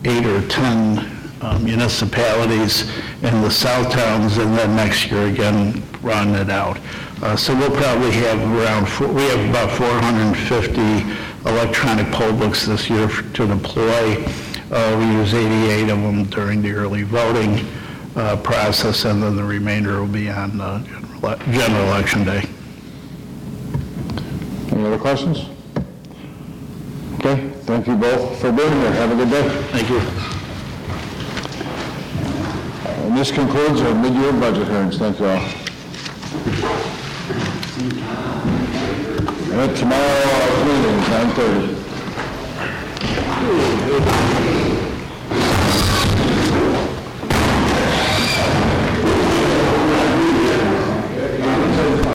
Speaker 16: eight or 10 uh, municipalities in the south towns, and then next year again, run it out. Uh, So we'll probably have around, four- we have about 450 electronic poll books this year to deploy. Uh, We use 88 of them during the early voting uh, process, and then the remainder will be on uh, general- general election day.
Speaker 2: Any other questions? Okay, thank you both for being here. Have a good day.
Speaker 16: Thank you.
Speaker 2: And this concludes our mid-year budget hearings. Thank you all. And tomorrow, uh, meeting, 9:30.